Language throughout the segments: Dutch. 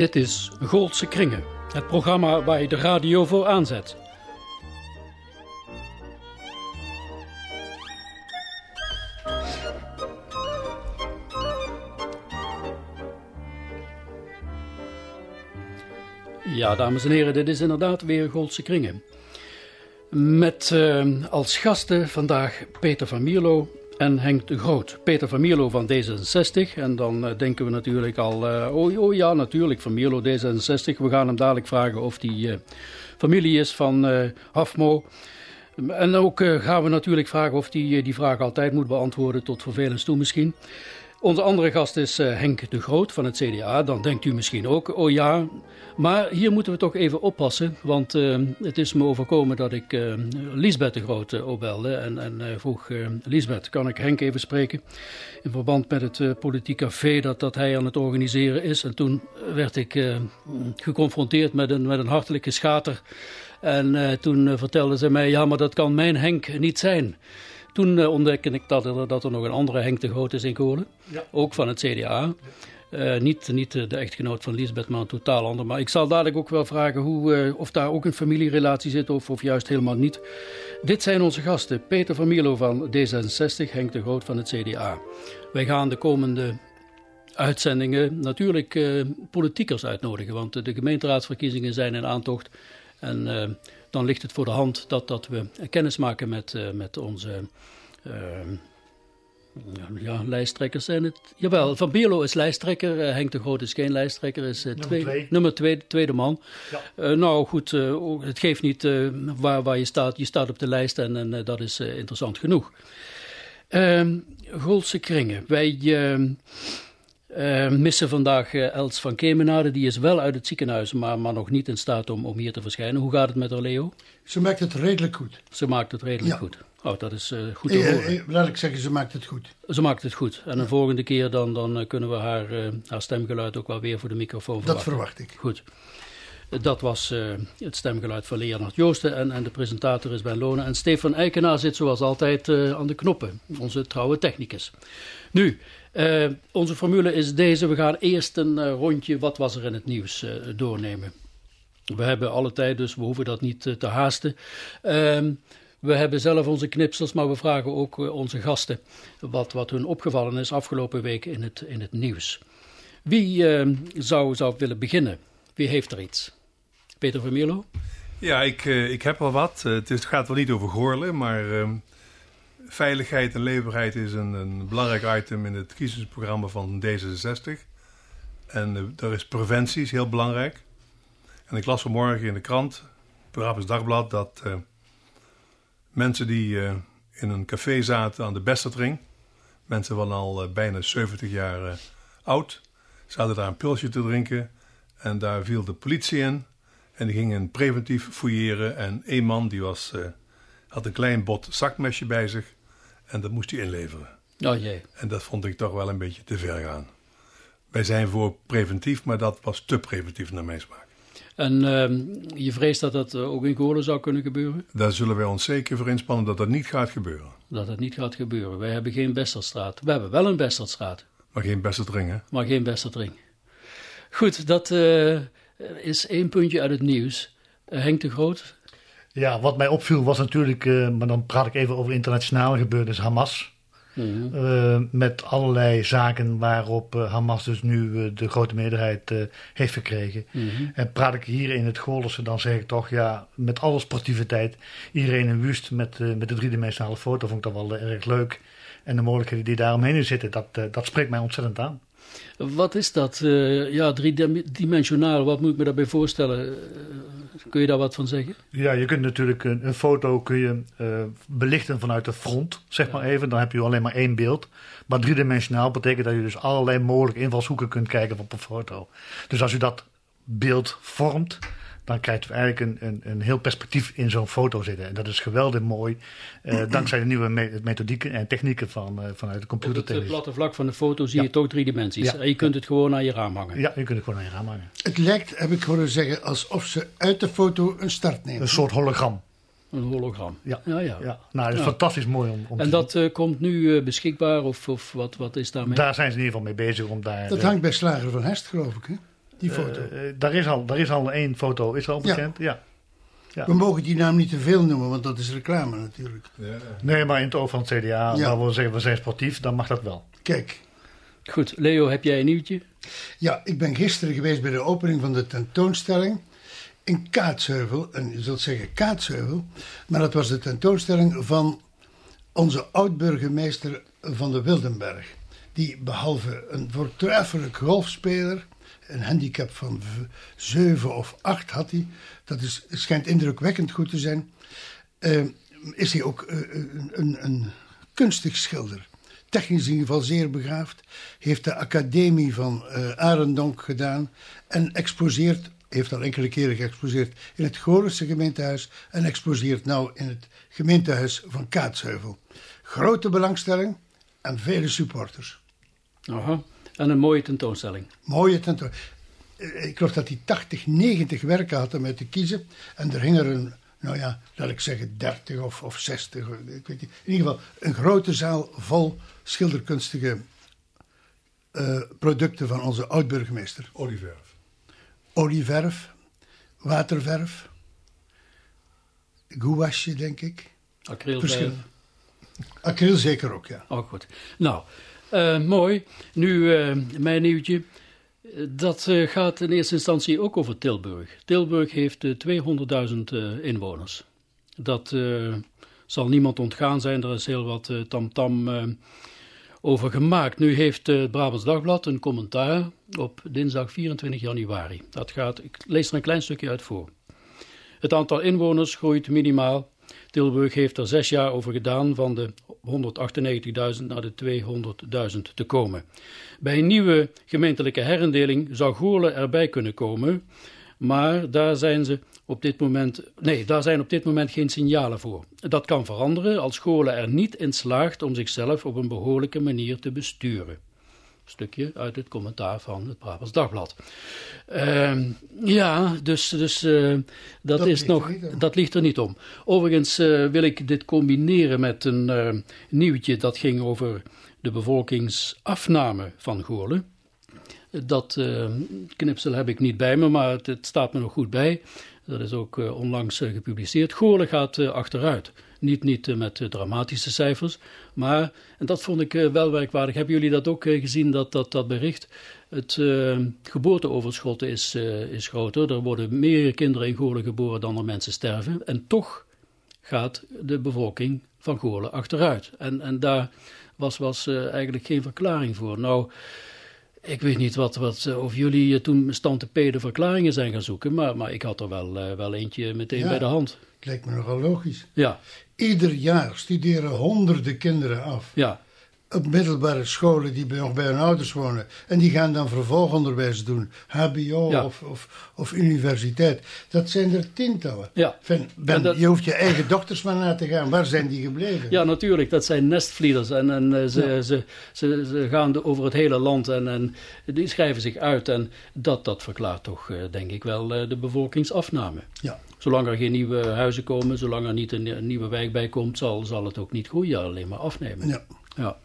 Dit is Goldse Kringen, het programma waar je de radio voor aanzet. Ja, dames en heren, dit is inderdaad weer Goldse Kringen. Met uh, als gasten vandaag Peter van Mierlo en Henk de Groot. Peter van Mierlo van D66. En dan uh, denken we natuurlijk al, uh, oh, ja, natuurlijk, van Mierlo D66. We gaan hem dadelijk vragen of die familie is van Hafmo. En ook gaan we natuurlijk vragen of hij die, die vraag altijd moet beantwoorden, tot vervelens toe misschien. Onze andere gast is Henk de Groot van het CDA. Dan denkt u misschien ook, oh ja, maar hier moeten we toch even oppassen, want uh, het is me overkomen dat ik uh, Lisbeth de Grote opbelde en, en uh, vroeg, Lisbeth, kan ik Henk even spreken? In verband met het politiek café dat, dat hij aan het organiseren is. En toen werd ik geconfronteerd met een, met een hartelijke schater. En toen vertelde ze mij, ja, maar dat kan mijn Henk niet zijn. Toen ontdekte ik dat er, dat er nog een andere Henk de Groot is in Kolen, ja. ook van het CDA. Uh, niet, niet de echtgenoot van Lisbeth, maar een totaal ander. Maar ik zal dadelijk ook wel vragen hoe, uh, of daar ook een familierelatie zit of, of juist helemaal niet. Dit zijn onze gasten. Peter van Mierlo van D66, Henk de Groot van het CDA. Wij gaan de komende uitzendingen natuurlijk uh, politiekers uitnodigen. Want de gemeenteraadsverkiezingen zijn in aantocht. En dan ligt het voor de hand dat, dat we kennis maken met, met onze ja, lijsttrekkers zijn het. Jawel, Van Bierlo is lijsttrekker. Uh, Henk de Groot is geen lijsttrekker. Is, uh, nummer twee, twee. Nummer twee, tweede man. Ja. Uh, nou goed, het geeft niet waar, waar je staat. Je staat op de lijst en, en dat is interessant genoeg. Ehm, Goldse kringen. Wij missen vandaag Els van Kemenade. Die is wel uit het ziekenhuis, maar, maar nog niet in staat om, om hier te verschijnen. Hoe gaat het met haar, Leo? Ze maakt het redelijk goed. Ze maakt het redelijk Ja. goed. Oh, dat is uh, goed te Eh, horen. eh, laat ik zeggen, ze maakt het goed. Ze maakt het goed. En een volgende keer dan, dan eh, kunnen we haar, uh, haar stemgeluid ook wel weer voor de microfoon Dat verwachten. verwacht ik. Goed. Dat was uh, het stemgeluid van Leonard Joosten en, en de presentator is Ben Lonen. En Stefan Eikenaar zit zoals altijd uh, aan de knoppen, onze trouwe technicus. Nu, uh, onze formule is deze. We gaan eerst een rondje wat was er in het nieuws doornemen. We hebben alle tijd, dus we hoeven dat niet te haasten. Ehm, we hebben zelf onze knipsels, maar we vragen ook onze gasten wat, wat hun opgevallen is afgelopen week in het, in het nieuws. Wie uh, zou, zou willen beginnen? Wie heeft er iets? Peter van Mierlo? Ja, ik, ik heb wel wat. Het, gaat wel niet over Goorlen, maar uh, veiligheid en leefbaarheid is een, een, belangrijk item in het kiezingsprogramma van D66. En daar is preventie is heel belangrijk. En ik las vanmorgen in de krant, Brabants Dagblad, dat mensen die uh, in een café zaten aan de Bestertring, mensen van al bijna 70 jaar oud, zaten daar een pilsje te drinken en daar viel de politie in en die gingen preventief fouilleren en één man die was, had een klein bot zakmesje bij zich en dat moest hij inleveren. Oh jee. En dat vond ik toch wel een beetje te ver gaan. Wij zijn voor preventief, maar dat was te preventief naar mijn smaak. En uh, je vreest dat dat ook in Goorlen zou kunnen gebeuren? Daar zullen wij ons zeker voor inspannen dat dat niet gaat gebeuren. Dat het niet gaat gebeuren. Wij hebben geen Besterstraat. We hebben wel een Besterstraat. Maar geen Bestertring, hè? Maar geen Bestertring. Goed, dat uh, is één puntje uit het nieuws. Uh, Henk de Groot? Ja, wat mij opviel was natuurlijk, uh, maar dan praat ik even over internationale gebeurtenissen, Hamas. Mm -hmm. uh, met allerlei zaken waarop uh, Hamas dus nu de grote meerderheid heeft verkregen. Mm -hmm. En praat ik hier in het Goorlense, dan zeg ik toch, ja, met alle sportiviteit. Iedereen in Wust met, met de driedimensionale foto vond ik dat wel erg leuk. En de mogelijkheden die daaromheen zitten, dat, dat spreekt mij ontzettend aan. Wat is dat? Uh, ja, driedimensionaal, wat moet ik me daarbij voorstellen? Uh, kun je daar wat van zeggen? Ja, je kunt natuurlijk een, een foto kun je, uh, belichten vanuit de front, zeg ja. maar even. Dan heb je alleen maar één beeld. Maar driedimensionaal betekent dat je dus allerlei mogelijke invalshoeken kunt kijken op een foto. Dus als u dat beeld vormt, dan krijgt u eigenlijk een, een, een heel perspectief in zo'n foto zitten. En dat is geweldig mooi, uh, dankzij de nieuwe me methodieken en technieken van, uh, vanuit de computertechniek. Op het platte vlak van de foto zie ja. je toch drie dimensies. Ja. En je kunt het gewoon aan je raam hangen. Ja, je kunt het gewoon aan je raam hangen. Het lijkt, heb ik horen zeggen, alsof ze uit de foto een start nemen. Een soort hologram. Een hologram. Ja, ja. ja. ja. Nou, dat is ja. fantastisch mooi om, om En dat uh, komt nu uh, beschikbaar of, of wat, wat is daarmee? Daar zijn ze in ieder geval mee bezig om daar... Dat hangt bij Slager van Hest, geloof ik, hè? Die foto. Eh, daar, is al, daar is al één foto, is al bekend. Ja. Ja. We mogen die naam niet te veel noemen, want dat is reclame natuurlijk. Ja. Nee, maar in het oog van het CDA, Ja. waar we zeggen we zijn sportief, dan mag dat wel. Kijk, Goed, Leo, heb jij een nieuwtje? ja, ik ben gisteren geweest bij de opening van de tentoonstelling in Kaatsheuvel. En je zult zeggen Kaatsheuvel, maar dat was de tentoonstelling van onze oud-burgemeester van de Wildenberg. Die behalve een voortreffelijk golfspeler, een handicap van 7 of 8 had hij, dat is, schijnt indrukwekkend goed te zijn, eh, is hij ook eh, een, een, een kunstig schilder. Technisch in ieder geval zeer begaafd. Heeft de academie van eh Arendonk gedaan. En exposeert, heeft al enkele keren geëxposeerd in het Gorische gemeentehuis. En exposeert nou in het gemeentehuis van Kaatsheuvel. Grote belangstelling en vele supporters. Aha. En een mooie tentoonstelling. Mooie tentoonstelling. Eh, Ik geloof dat hij 80, 90 werken had om uit te kiezen. En er hingen er een, nou ja, laat ik zeggen 30 of, of 60. Ik weet niet. In ieder geval een grote zaal vol schilderkunstige eh, producten van onze oud-burgemeester. Olieverf. Olieverf, waterverf, gouache denk ik. Acrylverf. Acryl zeker ook, ja. Oh, goed. Nou, eh, mooi. Nu eh, mijn nieuwtje. Dat eh, gaat in eerste instantie ook over Tilburg. Tilburg heeft eh, 200.000 eh, inwoners. Dat zal niemand ontgaan zijn. Er is heel wat tamtam eh, over gemaakt. Nu heeft het Brabants Dagblad een commentaar op dinsdag 24 januari. Dat gaat, ik lees er een klein stukje uit voor. Het aantal inwoners groeit minimaal. Tilburg heeft er zes jaar over gedaan van de 198.000 naar de 200.000 te komen. Bij een nieuwe gemeentelijke herindeling zou Goorlen erbij kunnen komen, maar daar zijn ze op dit moment, nee, daar zijn op dit moment geen signalen voor. Dat kan veranderen als Goorlen er niet in slaagt om zichzelf op een behoorlijke manier te besturen stukje uit het commentaar van het Brabants Dagblad. Ehm, ja, dus, dus eh, dat, Dat is ligt er nog, niet om. dat ligt er niet om. Overigens eh, wil ik dit combineren met een eh, nieuwtje dat ging over de bevolkingsafname van Goorlen. Dat eh, knipsel heb ik niet bij me, maar het, het staat me nog goed bij. Dat is ook eh, onlangs gepubliceerd. Goorlen gaat achteruit. Niet, niet eh, met eh, dramatische cijfers, maar, en dat vond ik eh, wel werkwaardig. Hebben jullie dat ook gezien, dat, dat, dat bericht? Het eh, geboorteoverschot is, is groter. Er worden meer kinderen in Goorlen geboren dan er mensen sterven. En toch gaat de bevolking van Goorlen achteruit. En, en daar was, was eigenlijk geen verklaring voor. Nou, ik weet niet wat, wat, of jullie toen stand de verklaringen zijn gaan zoeken, maar, maar ik had er wel, wel eentje meteen Ja. bij de hand. Het lijkt me nogal logisch. Ja, Ieder jaar studeren honderden kinderen af. ja, op middelbare scholen die nog bij hun ouders wonen. En die gaan dan vervolgonderwijs doen. HBO Ja. of, of, of universiteit. Dat zijn er tientallen. ja. Van, ben, En dat- Je hoeft je eigen dochters maar na te gaan. Waar zijn die gebleven? Ja, natuurlijk. Dat zijn nestvlieders. En, en eh, ze, Ja. ze, ze, ze gaan over het hele land en, en die schrijven zich uit. En dat, dat verklaart toch, eh, denk ik wel, eh, de bevolkingsafname. Ja. Zolang er geen nieuwe huizen komen, zolang er niet een, een nieuwe wijk bij komt, zal, zal het ook niet groeien, alleen maar afnemen. Ja. Ja.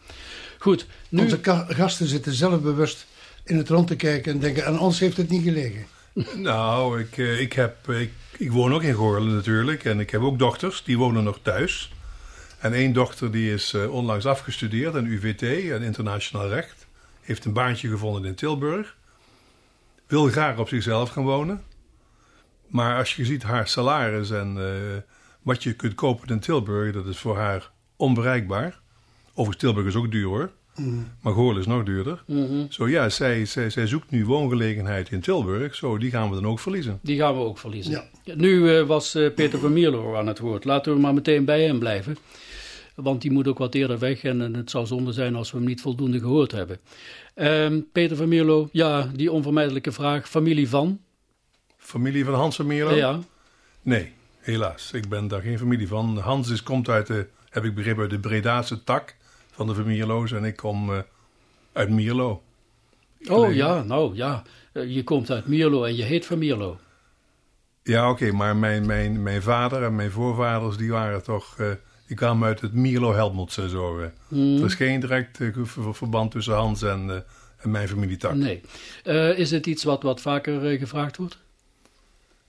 Goed, nu... Onze gasten zitten zelfbewust in het rond te kijken en denken: aan ons heeft het niet gelegen. Nou, ik, eh, ik, heb, ik, ik woon ook in Goorlen natuurlijk. En ik heb ook dochters, die wonen nog thuis. En één dochter die is eh, onlangs afgestudeerd aan UVT, en internationaal recht. Heeft een baantje gevonden in Tilburg. Wil graag op zichzelf gaan wonen. Maar als je ziet haar salaris en eh, wat je kunt kopen in Tilburg, dat is voor haar onbereikbaar. Overigens, Tilburg is ook duur hoor. Maar Goorlen is nog duurder. Mhm. Zo ja, zij, zij, zij zoekt nu woongelegenheid in Tilburg. Zo, die gaan we dan ook verliezen. Die gaan we ook verliezen. Ja. Nu eh, was eh, Peter van Mierlo aan het woord. Laten we maar meteen bij hem blijven. Want die moet ook wat eerder weg en, en het zou zonde zijn als we hem niet voldoende gehoord hebben. Ehm, Peter van Mierlo, ja, die onvermijdelijke vraag. Familie van? Familie van Hans van Mierlo? Ja, Nee, helaas. Ik ben daar geen familie van. Hans is, komt uit de, heb ik begrepen, uit de Bredaanse tak van de Vermierlo's. En ik kom eh, uit Mierlo. Oh ja, nou ja. Eh, Je komt uit Mierlo en je heet van Mierlo. Ja, oké, maar mijn, mijn, mijn vader en mijn voorvaders, die waren toch... eh, die kwamen uit het Mierlo Helmondse zo. eh. Hmm. Er is geen direct ver- verband tussen Hans en, eh, mijn familietak. Nee. Uh, is het iets wat, wat vaker uh, gevraagd wordt?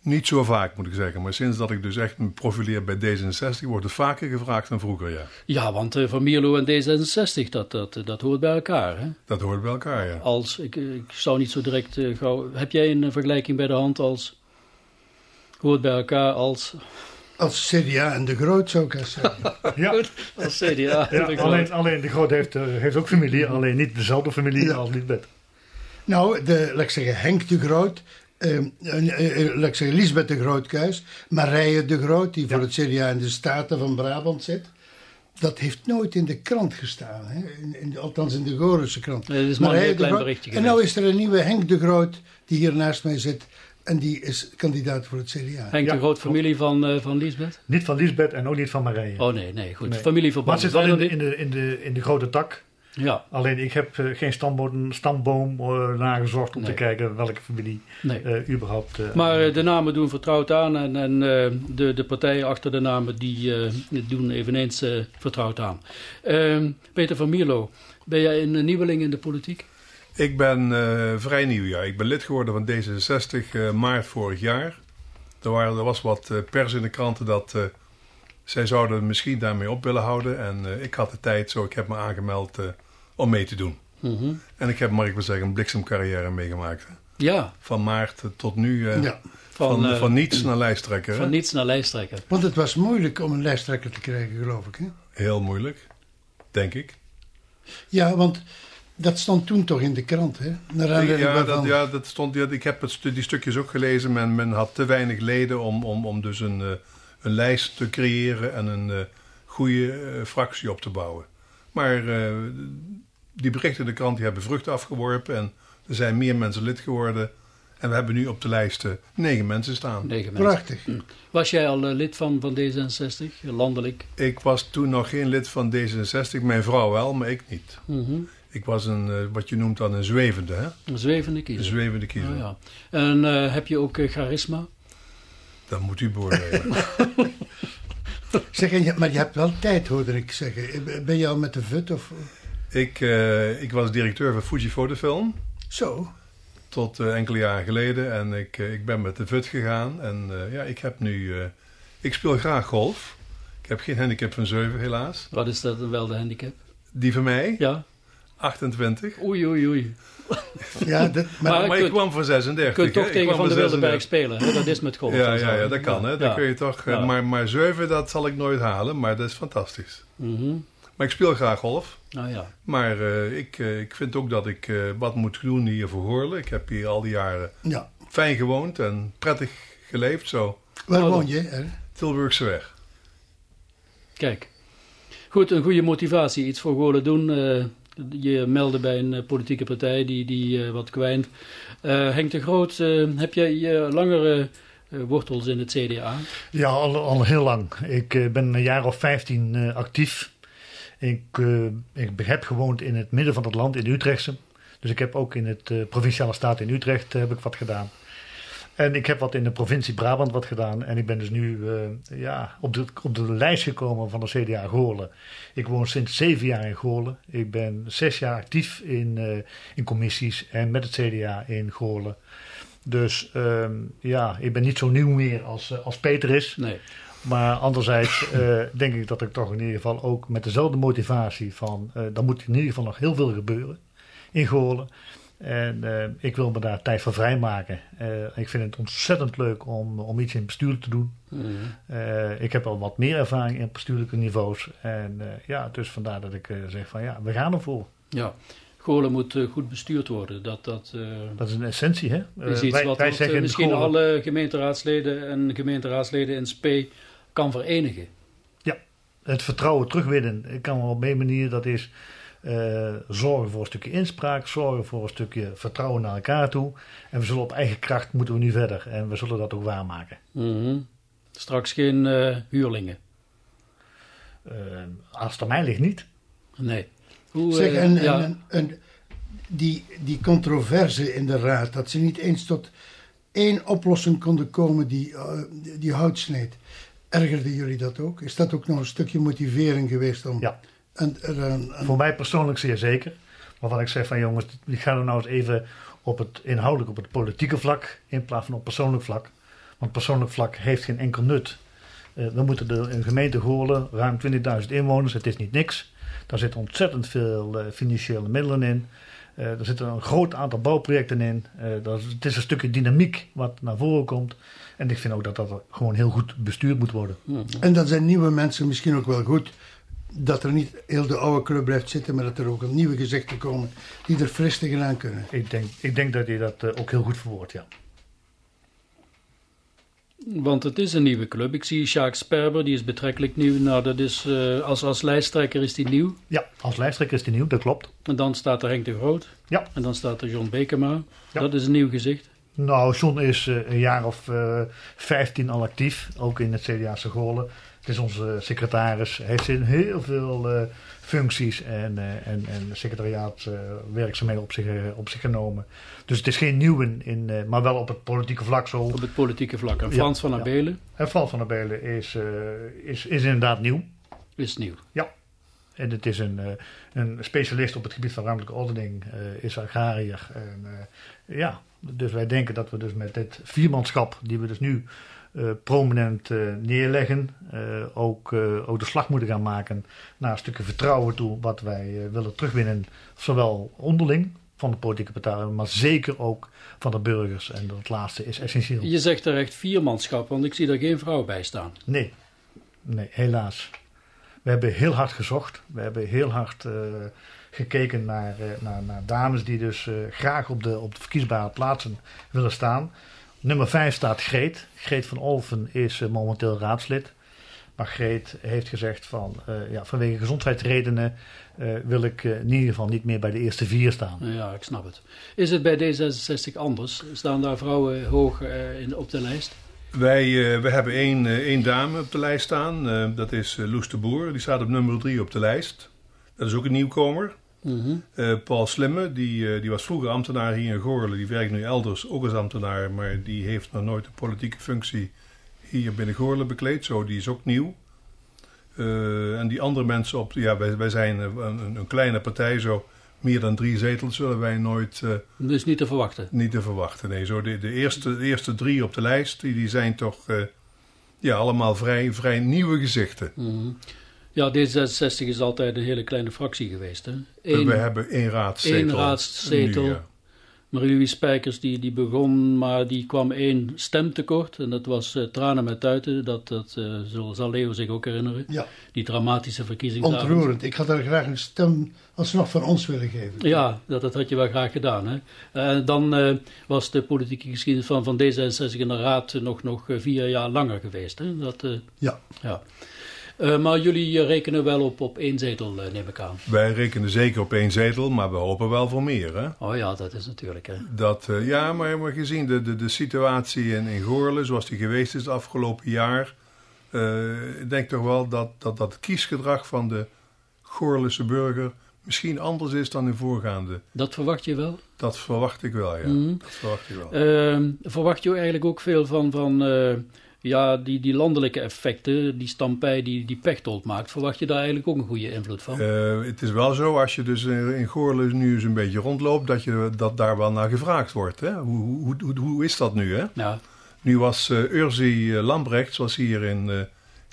Niet zo vaak moet ik zeggen, maar sinds dat ik dus echt me profileer bij D66 wordt het vaker gevraagd dan vroeger, ja. Ja, want uh, Van Mierlo en D66, dat, dat, dat hoort bij elkaar, hè? Dat hoort bij elkaar, ja. Als, ik, ik zou niet zo direct uh, gauw... Heb jij een vergelijking bij de hand als... Hoort bij elkaar als... Als CDA en de Groot zou ik zeggen. ja. Goed, als CDA ja, de alleen, alleen de Groot heeft, uh, heeft ook familie, alleen niet dezelfde familie ja. als Lisbeth. Nou, de, laat ik zeggen, Henk de Groot uh, uh, Lisbeth de Grootkuis, Marije de Groot, die voor het CDA in de Staten van Brabant zit. Dat heeft nooit in de krant gestaan, hè? In, in, althans in de Gorische krant. Nee, dat is maar een heel klein berichtje. En nu is er een nieuwe Henk de Groot, die hier naast mij zit. En die is kandidaat voor het CDA. Henk ja, de Groot, familie van, uh, van Lisbeth? Niet van Lisbeth en ook niet van Marije. Oh nee, nee, goed. Nee. Familie van Maar het zit wel in de, in, de, in, de, in de grote tak. Ja. Alleen ik heb uh, geen stamboom, stamboom uh, nagezocht om nee. te kijken welke familie nee. uh, überhaupt. maar de namen doen vertrouwd aan en, en de, de partijen achter de namen die doen eveneens vertrouwd aan. Ehm, Peter van Mierlo, ben jij een nieuweling in de politiek? Ik ben vrij nieuw, ja. Ik ben lid geworden van D66 maart vorig jaar. Er, waren, er was wat pers in de kranten dat zij zouden misschien daarmee op willen houden. En ik had de tijd, zo ik heb me aangemeld om mee te doen. Mm -hmm. En ik heb, mag ik wel zeggen, een bliksemcarrière meegemaakt. Ja. Van maart tot nu. Uh, ja. Van, van, uh, van, niets naar lijsttrekker. Van hè? niets naar lijsttrekker. Want het was moeilijk om een lijsttrekker te krijgen, geloof ik. Hè? Heel moeilijk, denk ik. Ja, want dat stond toen toch in de krant, hè? Naar ja, dat, ja, dat stond. Ja, ik heb het, die stukjes ook gelezen. Men, men had te weinig leden om, om, om dus een, uh, een lijst te creëren en een uh, goede fractie op te bouwen. Maar die berichten in de krant die hebben vruchten afgeworpen. En er zijn meer mensen lid geworden. En we hebben nu op de lijst negen mensen staan. Negen mensen. Prachtig. Hm. Was jij al uh, lid van, van D66, landelijk? Ik was toen nog geen lid van D66. Mijn vrouw wel, maar ik niet. Mm -hmm. Ik was een, uh, wat je noemt dan een zwevende. Hè? Een zwevende kiezer. Een zwevende kiezer. Oh, ja. En uh, heb je ook charisma? Dat moet u beoordelen. zeg, maar je hebt wel tijd, hoorde ik zeggen. Ben je al met de VUT of... Ik, uh, ik was directeur van Fuji Fotofilm. Zo. Tot uh, enkele jaren geleden. En ik, uh, ik ben met de VUT gegaan. En ja, ik heb nu... ik speel graag golf. Ik heb geen handicap van 7 helaas. Wat is dat wel de handicap? Die van mij? Ja. 28. Oei, oei, oei. ja, dat, maar, maar, maar kunt, ik kwam van 36. Je kunt toch tegen Van de Wildenberg spelen. Hè? Dat is met golf. Ja, ja, ja, dat kan. Hè? Dan kun je toch, ja. maar, maar 7, dat zal ik nooit halen. Maar dat is fantastisch. Mm -hmm. Maar ik speel graag golf. Nou ja. Maar uh, ik, uh, ik vind ook dat ik uh, wat moet doen hier voor Goorlen. Ik heb hier al die jaren ja. fijn gewoond en prettig geleefd. Zo. Waar oh, woon je? Hè? Tilburgse weg. Kijk. Goed, een goede motivatie. Iets voor Goorlen doen. je melden bij een politieke partij die, die wat kwijnt. Henk de Groot, heb jij je langere wortels in het CDA? Ja, al, al heel lang. Ik ben een jaar of 15 actief. Ik, uh, ik heb gewoond in het midden van het land, in Utrechtse. Dus ik heb ook in het uh, provinciale staat in Utrecht uh, heb ik wat gedaan. En ik heb wat in de provincie Brabant wat gedaan. En ik ben dus nu ja, op, de, op de lijst gekomen van de CDA Goorlen. Ik woon sinds zeven jaar in Goorlen. Ik ben zes jaar actief in, in commissies en met het CDA in Goorlen. Dus um, ja, ik ben niet zo nieuw meer als, als Peter is. Nee. Maar anderzijds uh, denk ik dat ik toch in ieder geval ook met dezelfde motivatie van... Uh, dan moet in ieder geval nog heel veel gebeuren in Goorlen. En uh, ik wil me daar tijd voor vrijmaken. ik vind het ontzettend leuk om, om iets in het bestuur te doen. Mm. ik heb al wat meer ervaring in bestuurlijke niveaus. En ja, dus vandaar dat ik zeg van ja, we gaan ervoor. Ja. Goorlen moet goed bestuurd worden. Dat, dat, dat is een essentie, hè? is iets wij, wat, wij wat zeggen misschien alle gemeenteraadsleden en gemeenteraadsleden in SP kan verenigen. Ja, het vertrouwen terugwinnen. Ik kan wel op een manier, dat is uh, zorgen voor een stukje inspraak, zorgen voor een stukje vertrouwen naar elkaar toe. En we zullen op eigen kracht moeten we nu verder. En we zullen dat ook waarmaken. Mm -hmm. Straks geen uh, huurlingen. Uh, als het aan mij ligt niet. Nee. Hoe, zeg, en, ja. en, en, die, die controverse in de raad, dat ze niet eens tot één oplossing konden komen die, die hout sneed. Ergerden jullie dat ook? Is dat ook nog een stukje motivering geweest om... Ja. En, en, en, Voor mij persoonlijk zeer zeker. Waarvan ik zeg van jongens, ik ga er nou eens even op het inhoudelijk op het politieke vlak in plaats van op persoonlijk vlak. Want persoonlijk vlak heeft geen enkel nut. Uh, we moeten er in gemeente Goorlen, ruim 20.000 inwoners, het is niet niks. Daar zitten ontzettend veel uh, financiële middelen in. Uh, er zitten een groot aantal bouwprojecten in. Dat is, het is een stukje dynamiek wat naar voren komt. En ik vind ook dat dat gewoon heel goed bestuurd moet worden. En dat zijn nieuwe mensen misschien ook wel goed dat er niet heel de oude club blijft zitten, maar dat er ook een nieuwe gezichten komen die er fris tegenaan kunnen. Ik denk, ik denk dat je dat uh, ook heel goed verwoordt, ja. Want het is een nieuwe club. Ik zie Jacques Sperber, die is betrekkelijk nieuw. Nou, dat is, uh, als, als lijsttrekker is die nieuw. Ja, als lijsttrekker is die nieuw, dat klopt. En dan staat er Henk de Groot. Ja. En dan staat er John Bekema. Ja. Dat is een nieuw gezicht. Nou, John is uh, een jaar of vijftien al actief, ook in het CDA Goorlen. Het is onze secretaris. Hij heeft in heel veel functies en, uh, en, en secretariaat werkzaamheden op zich, op zich genomen. Dus het is geen nieuwe, in, maar wel op het politieke vlak zo. Op het politieke vlak. En Frans ja, van Abelen? Ja. En Frans van Abelen is, is, is inderdaad nieuw. Is nieuw. Ja. En het is een, een specialist op het gebied van ruimtelijke ordening, is agrariër. En, ja, dus wij denken dat we dus met dit viermanschap, die we dus nu prominent uh, neerleggen. Uh, ook, ook de slag moeten gaan maken naar een stukje vertrouwen toe, wat wij willen terugwinnen, zowel onderling van de politieke partijen, maar zeker ook van de burgers. En dat laatste is essentieel. Je zegt terecht viermanschap, want ik zie er geen vrouw bij staan. Nee, nee helaas. We hebben heel hard gezocht. We hebben heel hard gekeken naar, naar, naar, dames die dus graag op de, op de verkiesbare plaatsen willen staan. Nummer 5 staat Greet. Greet van Olven is uh, momenteel raadslid. Maar Greet heeft gezegd van uh, ja, vanwege gezondheidsredenen uh, wil ik in ieder geval niet meer bij de eerste vier staan. Ja, ik snap het. Is het bij D66 anders? Staan daar vrouwen hoog in, op de lijst? Wij, we hebben één, één dame op de lijst staan. dat is Loes de Boer. Die staat op nummer 3 op de lijst. Dat is ook een nieuwkomer. Mm Paul Slimme, die, uh, die was vroeger ambtenaar hier in Goorlen. Die werkt nu elders ook als ambtenaar, maar die heeft nog nooit een politieke functie hier binnen Goorlen bekleed. Zo, die is ook nieuw. Uh, en die andere mensen op, ja, wij, wij zijn een, een, kleine partij, zo meer dan drie zetels zullen wij nooit. dus niet te verwachten? Niet te verwachten, nee. Zo de, de, eerste, de eerste drie op de lijst, die, die zijn toch ja, allemaal vrij, vrij nieuwe gezichten. Mm ja, D66 is altijd een hele kleine fractie geweest. Hè? Eén, we hebben één raadzetel. Één raadzetel. Nu, ja. Marie Spijkers die, die begon, maar die kwam één stemtekort. En dat was uh, Tranen met Tuiten. Dat, dat uh, zal Leo zich ook herinneren. Ja. Die dramatische verkiezing. Ontroerend. Ik had daar graag een stem alsnog van ons willen geven. Ja, dat, dat had je wel graag gedaan. Hè? En uh, dan was de politieke geschiedenis van, van D66 in de Raad nog, nog vier jaar langer geweest. Hè? Dat, ja. ja. Uh, maar jullie rekenen wel op, op één zetel, uh, neem ik aan. Wij rekenen zeker op één zetel, maar we hopen wel voor meer. Hè? Oh ja, dat is natuurlijk. Hè? Dat, uh, ja, maar, maar gezien de, de, de situatie in, in Goorlen, zoals die geweest is het afgelopen jaar, ik denk toch wel dat, dat dat kiesgedrag van de Goorlense burger misschien anders is dan in voorgaande. Dat verwacht je wel? Dat verwacht ik wel, ja. Mm. Dat verwacht ik wel. Ehm, verwacht je eigenlijk ook veel van. van ja, die, die landelijke effecten, die stampij die, die Pechtold maakt, verwacht je daar eigenlijk ook een goede invloed van? Uh, het is wel zo, als je dus in Goorlen nu eens een beetje rondloopt, dat, je, dat daar wel naar gevraagd wordt. Hè? Hoe, hoe, hoe, hoe is dat nu? Hè? Ja. Nu was uh, Urzi Lambrecht, was hier in, uh,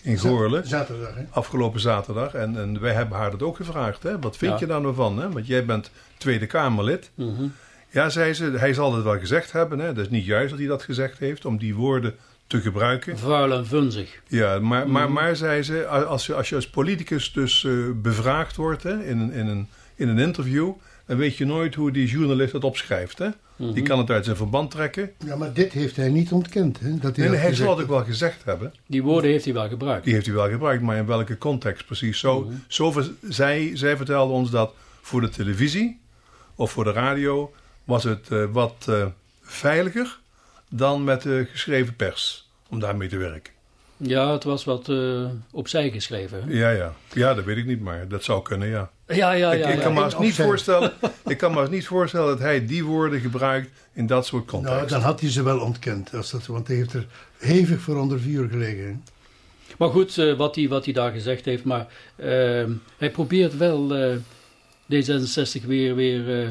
in Goorlen. Zaterdag, hè? Afgelopen zaterdag. En, en wij hebben haar dat ook gevraagd. Hè? Wat vind Ja. je daar nou van? Hè? Want jij bent Tweede Kamerlid. Mhm. Ja, zei ze, hij zal het wel gezegd hebben. Hè? Dat is niet juist dat hij dat gezegd heeft, om die woorden te gebruiken. Vuil en vunzig. Ja, maar, maar, Mhm. maar zei ze, als je als, je als politicus dus eh, bevraagd wordt hè, in, een, in, een, in een interview, dan weet je nooit hoe die journalist het opschrijft. Hè? Mhm. Die kan het uit zijn verband trekken. Ja, maar dit heeft hij niet ontkend. Hè? Dat hij Nee, hij zal het ook wel gezegd hebben. Die woorden heeft hij wel gebruikt. Die heeft hij wel gebruikt, maar in welke context precies? Zo, Mhm. zo zij, zij vertelde ons dat voor de televisie of voor de radio was het eh, wat eh, veiliger dan met de geschreven pers om daarmee te werken. Ja, het was wat eh, opzij geschreven. hè? Ja, ja. ja, dat weet ik niet, maar dat zou kunnen, ja. Ja, ja, ik, ja. ik ja. kan me eens niet voorstellen, ik kan me eens niet voorstellen dat hij die woorden gebruikt in dat soort Nou, context. dan had hij ze wel ontkend. Als dat, want hij heeft er hevig voor onder vuur gelegen. hè. Maar goed, eh, wat, hij, wat hij daar gezegd heeft. Maar eh, hij probeert wel eh, D66 weer, weer uh,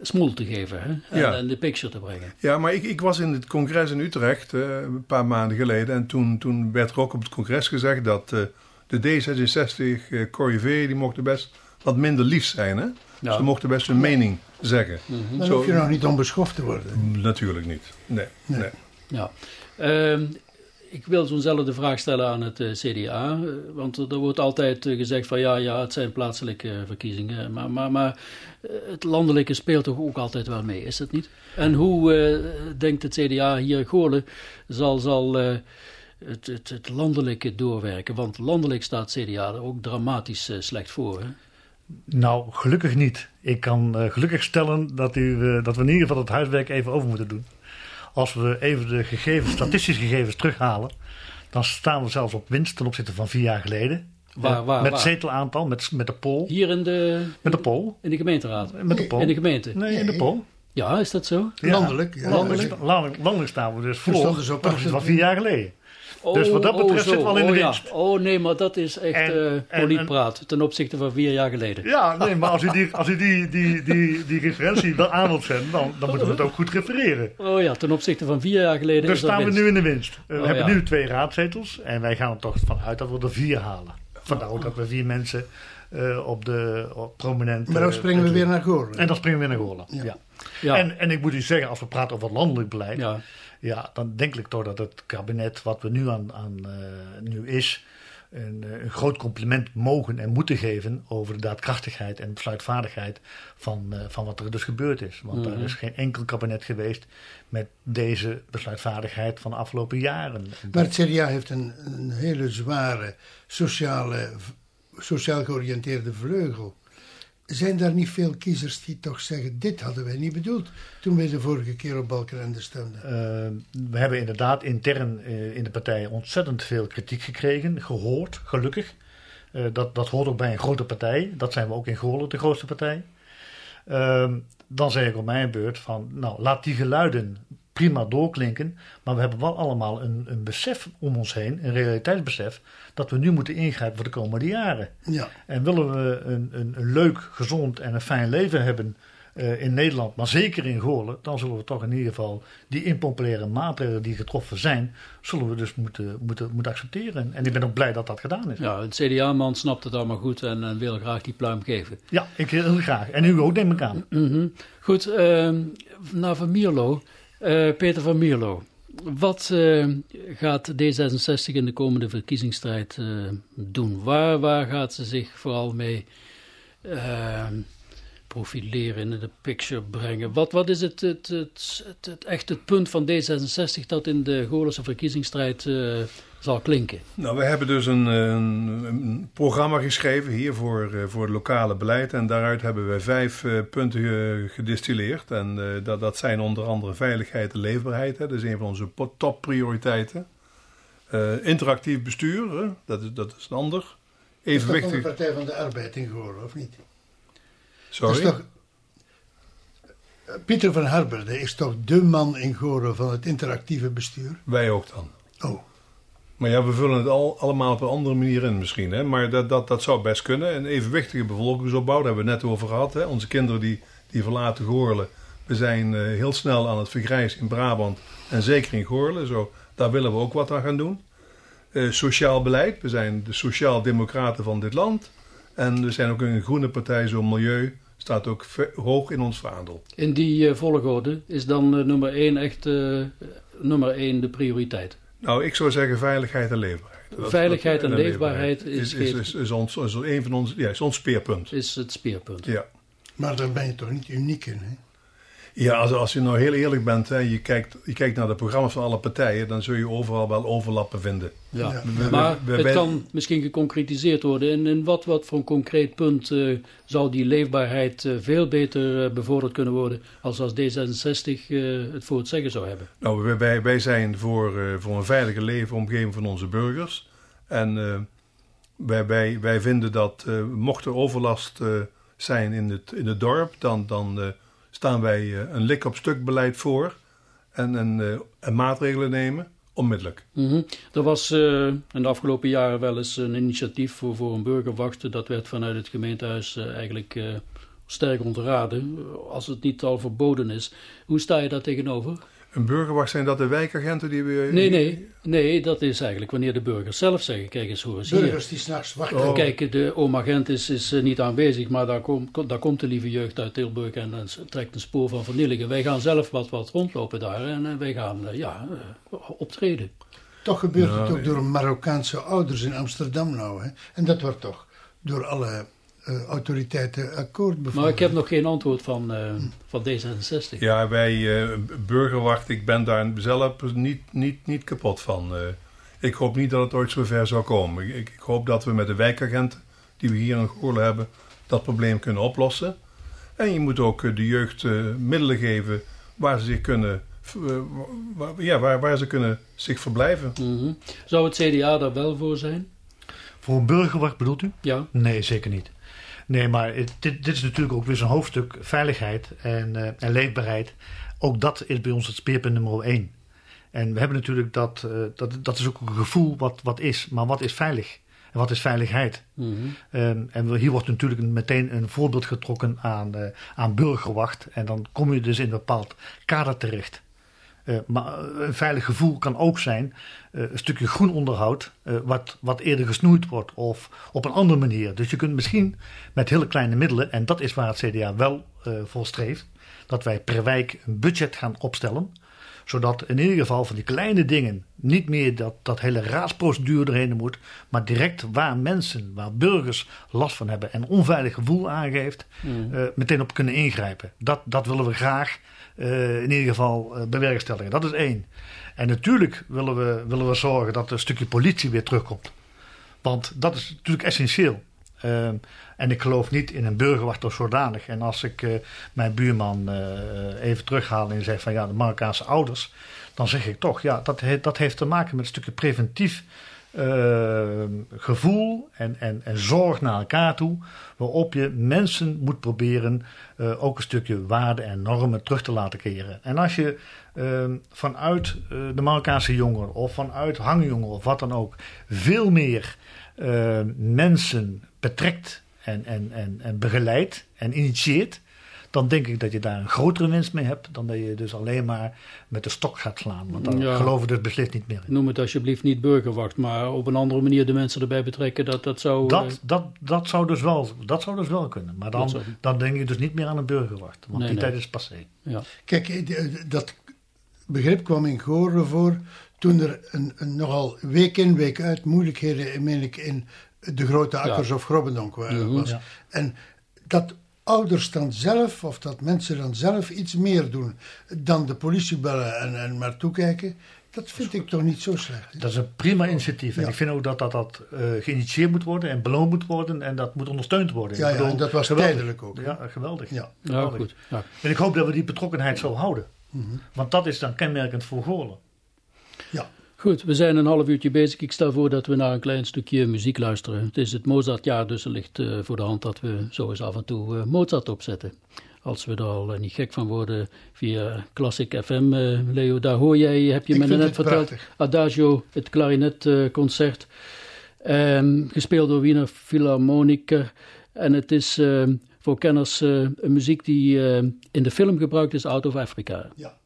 smoel te geven hè? En, Ja. en de picture te brengen. Ja, maar ik, ik was in het congres in Utrecht eh, een paar maanden geleden. En toen, toen werd er ook op het congres gezegd dat eh, de D66 uh, Corrivé, die mochten best wat minder lief zijn. Hè? Ja. Ze mochten best hun mening zeggen. Dan Zo- hoef je nog niet onbeschoft te worden. Natuurlijk niet. Nee. Nee. nee. Ja. Ik wil zo'nzelfde vraag stellen aan het eh, CDA. eh, want er wordt altijd eh, gezegd van ja, ja, het zijn plaatselijke verkiezingen. Maar, maar, maar het landelijke speelt toch ook altijd wel mee, is dat niet? En hoe denkt het CDA hier Goorlen zal, zal het, het, het landelijke doorwerken? Want landelijk staat CDA er ook dramatisch slecht voor. Hè? Nou, gelukkig niet. Ik kan gelukkig stellen dat, u, dat we in ieder geval het huiswerk even over moeten doen. Als we even de gegevens, statistische gegevens terughalen, dan staan we zelfs op winst ten opzichte van vier jaar geleden. Waar, waar, met waar? zetelaantal, met, met de poll. Hier in de, Met de poll. in de gemeenteraad? Met de poll. In de gemeente? Nee, in de poll. Ja, is dat zo? Ja. Landelijk, ja. Landelijk, landelijk, landelijk staan we dus voor stonden ze op ten opzichte van vier jaar geleden. Oh, Dus wat dat betreft zo. zitten we al in de oh, ja. winst. Oh nee, maar dat is echt En- eh en- polietpraat ten opzichte van vier jaar geleden. Ja, nee, maar als u die, als u die, die, die, die referentie wel aan wilt zetten, dan, dan moeten we het ook goed refereren. Oh ja, ten opzichte van vier jaar geleden Dus is dat staan we winst. nu in de winst. Uh, we Oh, hebben ja. nu twee raadzetels en wij gaan er toch vanuit dat we er vier halen. Vandaar ook dat we vier mensen eh, op de op prominent... Maar dan eh, springen we weer naar Goorlen. En dan springen we weer naar Goorland. Ja. Ja. En, en ik moet u zeggen, als we praten over landelijk beleid, ja. ja. dan denk ik toch dat het kabinet wat we nu aan, aan eh, nu is, een, eh, een groot compliment mogen en moeten geven over de daadkrachtigheid en besluitvaardigheid van, eh, van wat er dus gebeurd is. Want Mhm. er is geen enkel kabinet geweest met deze besluitvaardigheid van de afgelopen jaren. Maar het CDA heeft een, een hele zware sociale, sociaal georiënteerde vleugel. Zijn daar niet veel kiezers die toch zeggen: dit hadden wij niet bedoeld toen wij de vorige keer op Balkenende stemden? Eh, we hebben inderdaad intern eh, in de partij ontzettend veel kritiek gekregen, gehoord, gelukkig. Eh, dat, dat hoort ook bij een grote partij. Dat zijn we ook in Goorlen, de grootste partij. Ehm, dan zeg ik op mijn beurt van, nou, laat die geluiden prima doorklinken. Maar we hebben wel allemaal een, een besef om ons heen, een realiteitsbesef, dat we nu moeten ingrijpen voor de komende jaren. Ja, En willen we een, een, een leuk, gezond en een fijn leven hebben eh, in Nederland, maar zeker in Goorlen, dan zullen we toch in ieder geval die impopulaire maatregelen die getroffen zijn, zullen we dus moeten, moeten, moeten accepteren. En ik ben ook blij dat dat gedaan is. ja, het CDA-man snapt het allemaal goed en, en wil graag die pluim geven. Ja, ik heel graag. En u ook, neem ik aan. Mhm. Goed, ehm, naar Van Mierlo. Eh, Peter van Mierlo. Wat eh, gaat D66 in de komende verkiezingsstrijd eh, doen? Waar, waar gaat ze zich vooral mee profileren, in de picture brengen? Wat, wat is het, het, het, het, echt het punt van D66 dat in de Goorlense verkiezingsstrijd zal klinken? Nou, we hebben dus een, een, een programma geschreven hier voor, eh, voor het lokale beleid. En daaruit hebben we vijf eh, punten ge- gedistilleerd. En eh, dat, dat zijn onder andere veiligheid en leefbaarheid. Hè. Dat is een van onze topprioriteiten. Eh, interactief bestuur, hè. Dat, is, dat is een ander. is dat van de Evenwichtig. Partij van de Arbeid in of niet? Sorry. Toch, Eh, Pieter van Harberde is toch de man in Goorlen van het interactieve bestuur? Wij ook dan. Oh, Maar ja, we vullen het al, allemaal op een andere manier in misschien. Hè? Maar dat, dat, dat zou best kunnen. Een evenwichtige bevolkingsopbouw, daar hebben we het net over gehad. Hè? Onze kinderen die, die verlaten Goorlen. We zijn eh, heel snel aan het vergrijzen in Brabant en zeker in Goorlen. Zo, daar willen we ook wat aan gaan doen. Eh, sociaal beleid, we zijn de sociaal-democraten van dit land. En we zijn ook een groene partij, zo milieu staat ook hoog in ons vaandel. In die eh, volgorde is dan nummer één echt nummer één de prioriteit. Nou, ik zou zeggen veiligheid en leefbaarheid. Dat- Veiligheid en leefbaarheid is, is- is, is, is ons, is een van ons, ja, is ons speerpunt. Is het speerpunt. Ja. maar daar ben je toch niet uniek in, hè? Ja, als, als je nou heel eerlijk bent, hè, je, kijkt, je kijkt naar de programma's van alle partijen, dan zul je overal wel overlappen vinden. Ja. Ja. We- Maar we- het wij- kan misschien geconcretiseerd worden. En in wat, wat voor een concreet punt eh, zou die leefbaarheid eh, veel beter eh, bevorderd kunnen worden als als D66 eh, het voor het zeggen zou hebben? Nou, wij- wij, wij zijn voor, eh, voor een veilige leefomgeving van onze burgers. En eh, wij, wij, wij vinden dat eh, mocht er overlast eh, zijn in het, in het dorp, dan, dan staan wij eh, een lik op stuk beleid voor en, eh, en maatregelen nemen onmiddellijk. Mhm. Er was eh, in de afgelopen jaren wel eens een initiatief voor, voor een burgerwacht. Dat werd vanuit het gemeentehuis eh, eigenlijk sterk ontraden, als het niet al verboden is. Hoe sta je daar tegenover? Een burgerwacht zijn dat de wijkagenten die we... Nee, nee, nee, dat is eigenlijk wanneer de burgers zelf zeggen, kijk eens hoe zie Burgers die s'nachts wachten. Oh. Kijk, de oom-agent is, is uh, niet aanwezig, maar daar, kom, daar komt de lieve jeugd uit Tilburg en dan trekt een spoor van vernielingen. Wij gaan zelf wat, wat rondlopen daar en uh, wij gaan uh, ja, optreden. Toch gebeurt ja, het ook door Marokkaanse ouders in Amsterdam nou. Hè? En dat wordt toch door alle autoriteiten akkoord bevonden. Maar ik heb nog geen antwoord van, uh, van D66. Ja, wij uh, burgerwacht, ik ben daar zelf niet, niet, niet kapot van. ik hoop niet dat het ooit zover zou komen. Ik, ik, hoop dat we met de wijkagenten die we hier in Goorlen hebben, dat probleem kunnen oplossen. En je moet ook de jeugd middelen geven waar ze zich kunnen waar, ja, waar, waar ze kunnen zich verblijven. Mm -hmm. Zou het CDA daar wel voor zijn? Voor een burgerwacht bedoelt u? Ja. Nee, zeker niet. Nee, maar dit, dit is natuurlijk ook weer zo'n hoofdstuk veiligheid en, uh, en leefbaarheid. Ook dat is bij ons het speerpunt nummer één. En we hebben natuurlijk dat, uh, dat, dat is ook een gevoel wat, wat is. Maar wat is veilig? En wat is veiligheid? Mm -hmm. um, en hier wordt natuurlijk meteen een voorbeeld getrokken aan, uh, aan burgerwacht. En dan kom je dus in een bepaald kader terecht. Uh, maar een veilig gevoel kan ook zijn uh, een stukje groen onderhoud, wat, wat eerder gesnoeid wordt of op een andere manier. Dus je kunt misschien met hele kleine middelen, en dat is waar het CDA wel voor streeft, dat wij per wijk een budget gaan opstellen, zodat in ieder geval van die kleine dingen niet meer dat, dat hele raadsprocedure erheen moet, maar direct waar mensen, waar burgers last van hebben en een onveilig gevoel aangeeft, mm. meteen op kunnen ingrijpen. Dat, dat willen we graag. Uh, in ieder geval uh, bewerkstelligen. Dat is één. En natuurlijk willen we, willen we zorgen dat er een stukje politie weer terugkomt. Want dat is natuurlijk essentieel. Uh, en ik geloof niet in een burgerwacht als zodanig. En als ik uh, mijn buurman even terughaal en zeg van ja, de Marokkaanse ouders. Dan zeg ik toch, ja, dat, dat heeft te maken met een stukje preventief gevoel en, en, en zorg naar elkaar toe. Waarop je mensen moet proberen uh, ook een stukje waarden en normen terug te laten keren. En als je uh, vanuit uh, de Marokkaanse jongeren of vanuit hangjongeren of wat dan ook veel meer mensen betrekt en, en, en, en begeleidt en initieert, dan denk ik dat je daar een grotere winst mee hebt dan dat je dus alleen maar met de stok gaat slaan. Want dan ja. geloven we dus beslist niet meer in. Noem het alsjeblieft niet burgerwacht, maar op een andere manier de mensen erbij betrekken, dat, dat zou... Dat, uh... dat, dat, zou dus wel, dat zou dus wel kunnen. Maar dan, dan denk je dus niet meer aan een burgerwacht, want nee, die nee. tijd is passé. Ja. Kijk, dat begrip kwam in Goorlen voor toen er een, een nogal week in, week uit moeilijkheden meen ik, in de grote akkers ja. of Grobbendonk waren. Mhm. Was. Ja. En dat ouders dan zelf, of dat mensen dan zelf iets meer doen dan de politie bellen en, en maar toekijken, dat vind ik toch niet zo slecht. Dat is een prima initiatief. En Ja. ik vind ook dat dat, dat uh, geïnitieerd moet worden en beloond moet worden en dat moet ondersteund worden. Ja, dat was geweldig. tijdelijk ook. Ja, geweldig. Ja. Ja, Geweldig. goed. Ja. En ik hoop dat we die betrokkenheid zo houden. Mhm. Want dat is dan kenmerkend voor Goorlen. Goed, we zijn een half uurtje bezig. Ik stel voor dat we naar een klein stukje muziek luisteren. Het is het Mozartjaar, dus er ligt uh, voor de hand dat we zo eens af en toe uh, Mozart opzetten. Als we er al uh, niet gek van worden via Classic FM. Leo, daar hoor jij, heb je Ik me net verteld, prachtig. Adagio, het klarinetconcert. Um, gespeeld door Wiener Philharmoniker. En het is voor kenners een muziek die in de film gebruikt is, Out of Africa. ja.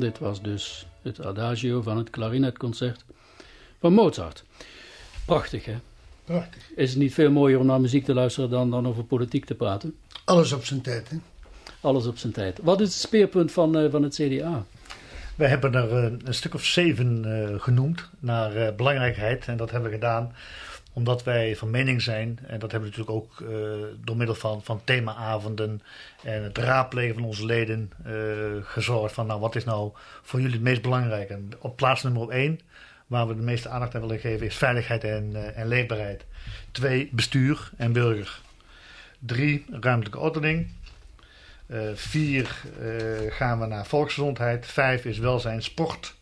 Dit was dus het adagio van het klarinetconcert van Mozart. Prachtig, hè? Prachtig. Is het niet veel mooier om naar muziek te luisteren dan, dan over politiek te praten? Alles op zijn tijd, hè? Alles op zijn tijd. Wat is het speerpunt van, uh, van het CDA? We hebben er uh, een stuk of zeven uh, genoemd naar belangrijkheid. En dat hebben we gedaan omdat wij van mening zijn, en dat hebben we natuurlijk ook uh, door middel van, van themaavonden en het raadplegen van onze leden uh, gezorgd van nou wat is nou voor jullie het meest belangrijk. En op plaats nummer 1, waar we de meeste aandacht aan willen geven, is veiligheid en, uh, en leefbaarheid. Twee, bestuur en burger. Drie, ruimtelijke ordening. vier, gaan we naar volksgezondheid. Vijf is welzijn, sport.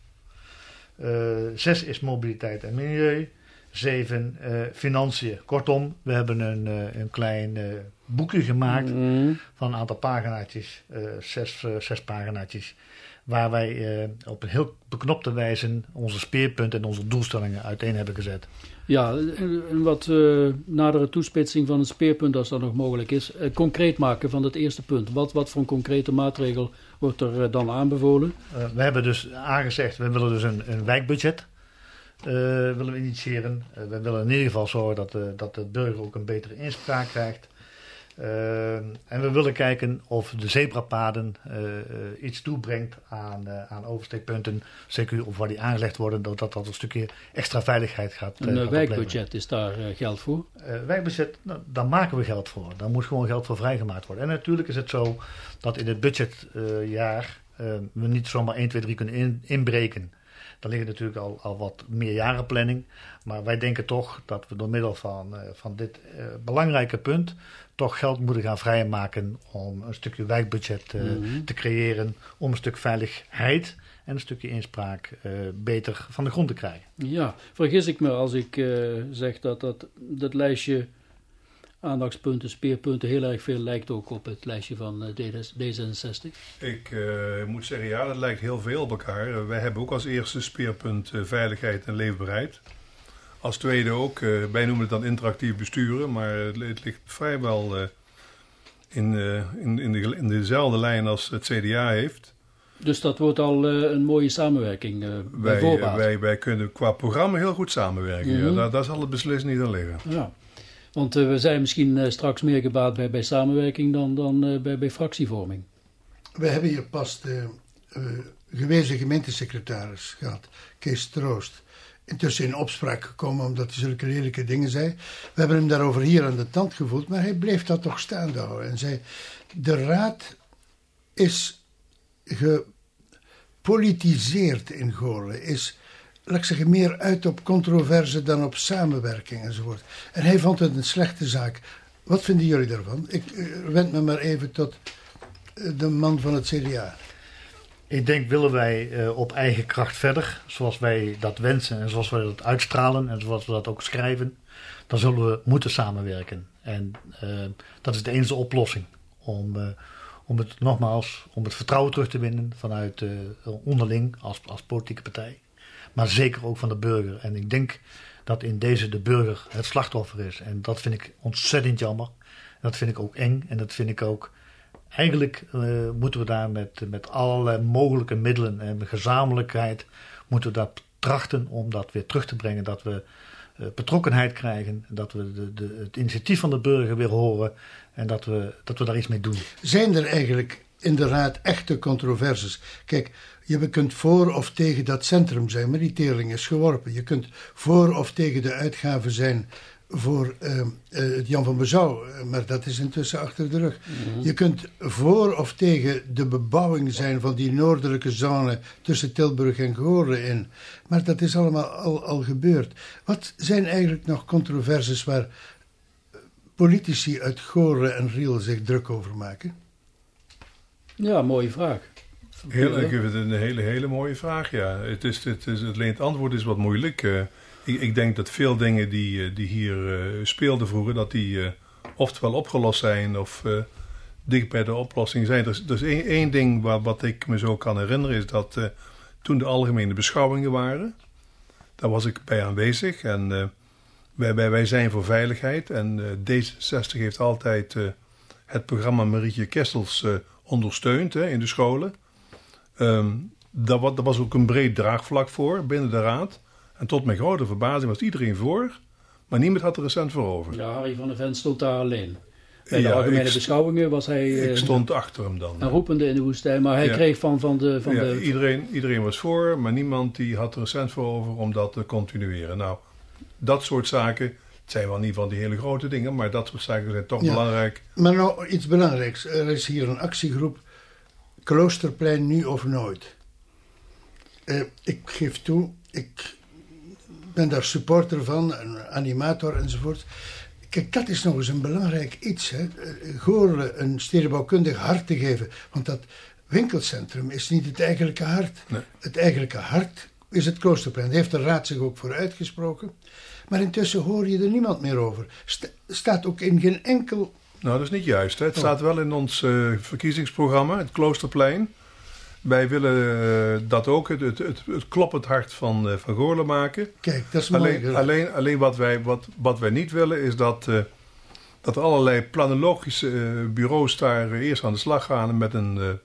zes is mobiliteit en milieu zeven uh, financiën. Kortom, we hebben een, uh, een klein uh, boekje gemaakt mm. van een aantal paginaatjes, zes, zes paginaatjes, waar wij op een heel beknopte wijze onze speerpunten en onze doelstellingen uiteen hebben gezet. Ja, een wat nadere toespitsing van het speerpunt, als dat nog mogelijk is. concreet maken van het eerste punt. Wat, wat voor een concrete maatregel wordt er dan aanbevolen? we hebben dus aangezegd, we willen dus een, een wijkbudget willen we initiëren. Uh, we willen in ieder geval zorgen dat de, dat de burger ook een betere inspraak krijgt. Uh, en we willen kijken of de zebrapaden iets toebrengt aan, aan oversteekpunten. Zeker of waar die aangelegd worden, dat dat, dat een stukje extra veiligheid gaat Een wijkbudget, is daar geld voor? wijkbudget, nou, daar maken we geld voor. Daar moet gewoon geld voor vrijgemaakt worden. En natuurlijk is het zo dat in het budgetjaar we niet zomaar 1, 2, 3 kunnen in, inbreken. Daar liggen natuurlijk al, al wat meerjarenplanning. Maar wij denken toch dat we door middel van, uh, van dit uh, belangrijke punt toch geld moeten gaan vrijmaken om een stukje wijkbudget uh, mm -hmm. te creëren. Om een stuk veiligheid en een stukje inspraak beter van de grond te krijgen. Ja, vergis ik me als ik zeg dat, dat dat lijstje aandachtspunten, speerpunten heel erg veel lijkt ook op het lijstje van uh, D66? Ik uh, moet zeggen, ja, dat lijkt heel veel op elkaar. Uh, wij hebben ook als eerste speerpunt veiligheid en leefbaarheid. Als tweede ook, wij noemen het dan interactief besturen, maar het, het ligt vrijwel in, in, in, de, in dezelfde lijn als het CDA heeft. Dus dat wordt al een mooie samenwerking uh, wij, wij, wij, kunnen qua programma heel goed samenwerken. Mm -hmm. ja, daar, daar, zal het beslist niet aan liggen. Ja. Want uh, we zijn misschien uh, straks meer gebaat bij, samenwerking dan, dan bij, bij fractievorming. We hebben hier pas de gewezen gemeentesecretaris gehad, Kees Troost. Intussen in opspraak gekomen omdat hij zulke lelijke dingen zei. We hebben hem daarover hier aan de tand gevoeld, maar hij bleef dat toch staande houden. En zei: De raad is gepolitiseerd in Goorlen, is laat ik zeggen, meer uit op controverse dan op samenwerking enzovoort. En hij vond het een slechte zaak. Wat vinden jullie daarvan? Ik uh, wend me maar even tot uh, de man van het CDA. Ik denk, willen wij uh, op eigen kracht verder, zoals wij dat wensen en zoals wij dat uitstralen en zoals we dat ook schrijven, dan zullen we moeten samenwerken. En dat is de enige oplossing om, om het nogmaals, om het vertrouwen terug te winnen vanuit onderling als, als politieke partij maar zeker ook van de burger. En ik denk dat in deze de burger het slachtoffer is. En dat vind ik ontzettend jammer. Dat vind ik ook eng en dat vind ik ook. Eigenlijk uh, moeten we daar met, met allerlei mogelijke middelen en gezamenlijkheid moeten we dat trachten om dat weer terug te brengen. Dat we uh, betrokkenheid krijgen, dat we de, de, het initiatief van de burger weer horen en dat we, dat we daar iets mee doen. Zijn er eigenlijk in de raad echte controversies? Kijk, je kunt voor of tegen dat centrum zijn, maar die teerling is geworpen. Je kunt voor of tegen de uitgaven zijn voor uh, uh, het Jan van Bezouw, maar dat is intussen achter de rug. Mm -hmm. Je kunt voor of tegen de bebouwing zijn van die noordelijke zone tussen Tilburg en Goorlen in. Maar dat is allemaal al, al gebeurd. Wat zijn eigenlijk nog controversies waar politici uit Goorlen en Riel zich druk over maken? Ja, mooie vraag. Heel, ik vind het een hele, hele mooie vraag, ja. Het, is, het, is, het, het antwoord is wat moeilijk. Uh, ik, ik, denk dat veel dingen die, die hier uh, speelden vroeger, dat die uh, oftewel opgelost zijn of dicht bij de oplossing zijn. Is, is één, één ding wat, wat ik me zo kan herinneren, is dat toen de algemene beschouwingen waren, daar was ik bij aanwezig. En wij, wij, wij zijn voor veiligheid. En D66 heeft altijd het programma Marietje Kessels ondersteund hè, in de scholen. Um, daar, wa- daar was ook een breed draagvlak voor binnen de raad. En tot mijn grote verbazing was iedereen voor, maar niemand had er een cent voor over. Ja, Harry van der Ven stond daar alleen. Bij de Ja, algemene beschouwingen was hij Ik eh, stond achter hem dan. een roepende in de woestijn, maar hij Ja. kreeg van, van de... Van ja, de iedereen, iedereen was voor, maar niemand die had er een cent voor over om dat te continueren. Nou, dat soort zaken, het zijn wel niet van die hele grote dingen, maar dat soort zaken zijn toch Ja. belangrijk. Maar nou, iets belangrijks. Er is hier een actiegroep Kloosterplein nu of nooit. Eh, ik geef toe, ik ben daar supporter van, een animator enzovoort. Kijk, dat is nog eens een belangrijk iets. Hè. Eh, Goorlen een stedenbouwkundig hart te geven. Want dat winkelcentrum is niet het eigenlijke hart. Nee. Het eigenlijke hart is het Kloosterplein. Daar heeft de raad zich ook voor uitgesproken. Maar intussen hoor je er niemand meer over. Sta- staat ook in geen enkel Nou, dat is niet juist. Oh. Hè. Het staat wel in ons eh, verkiezingsprogramma, het Kloosterplein. Wij willen eh, dat ook, het, het, het, het kloppend hart van, eh, van Goorlen maken. Kijk, dat is mooi. Alleen, gedaan. alleen, alleen wat, wij, wat, wat wij niet willen is dat, dat er allerlei planologische bureaus daar eerst aan de slag gaan en met een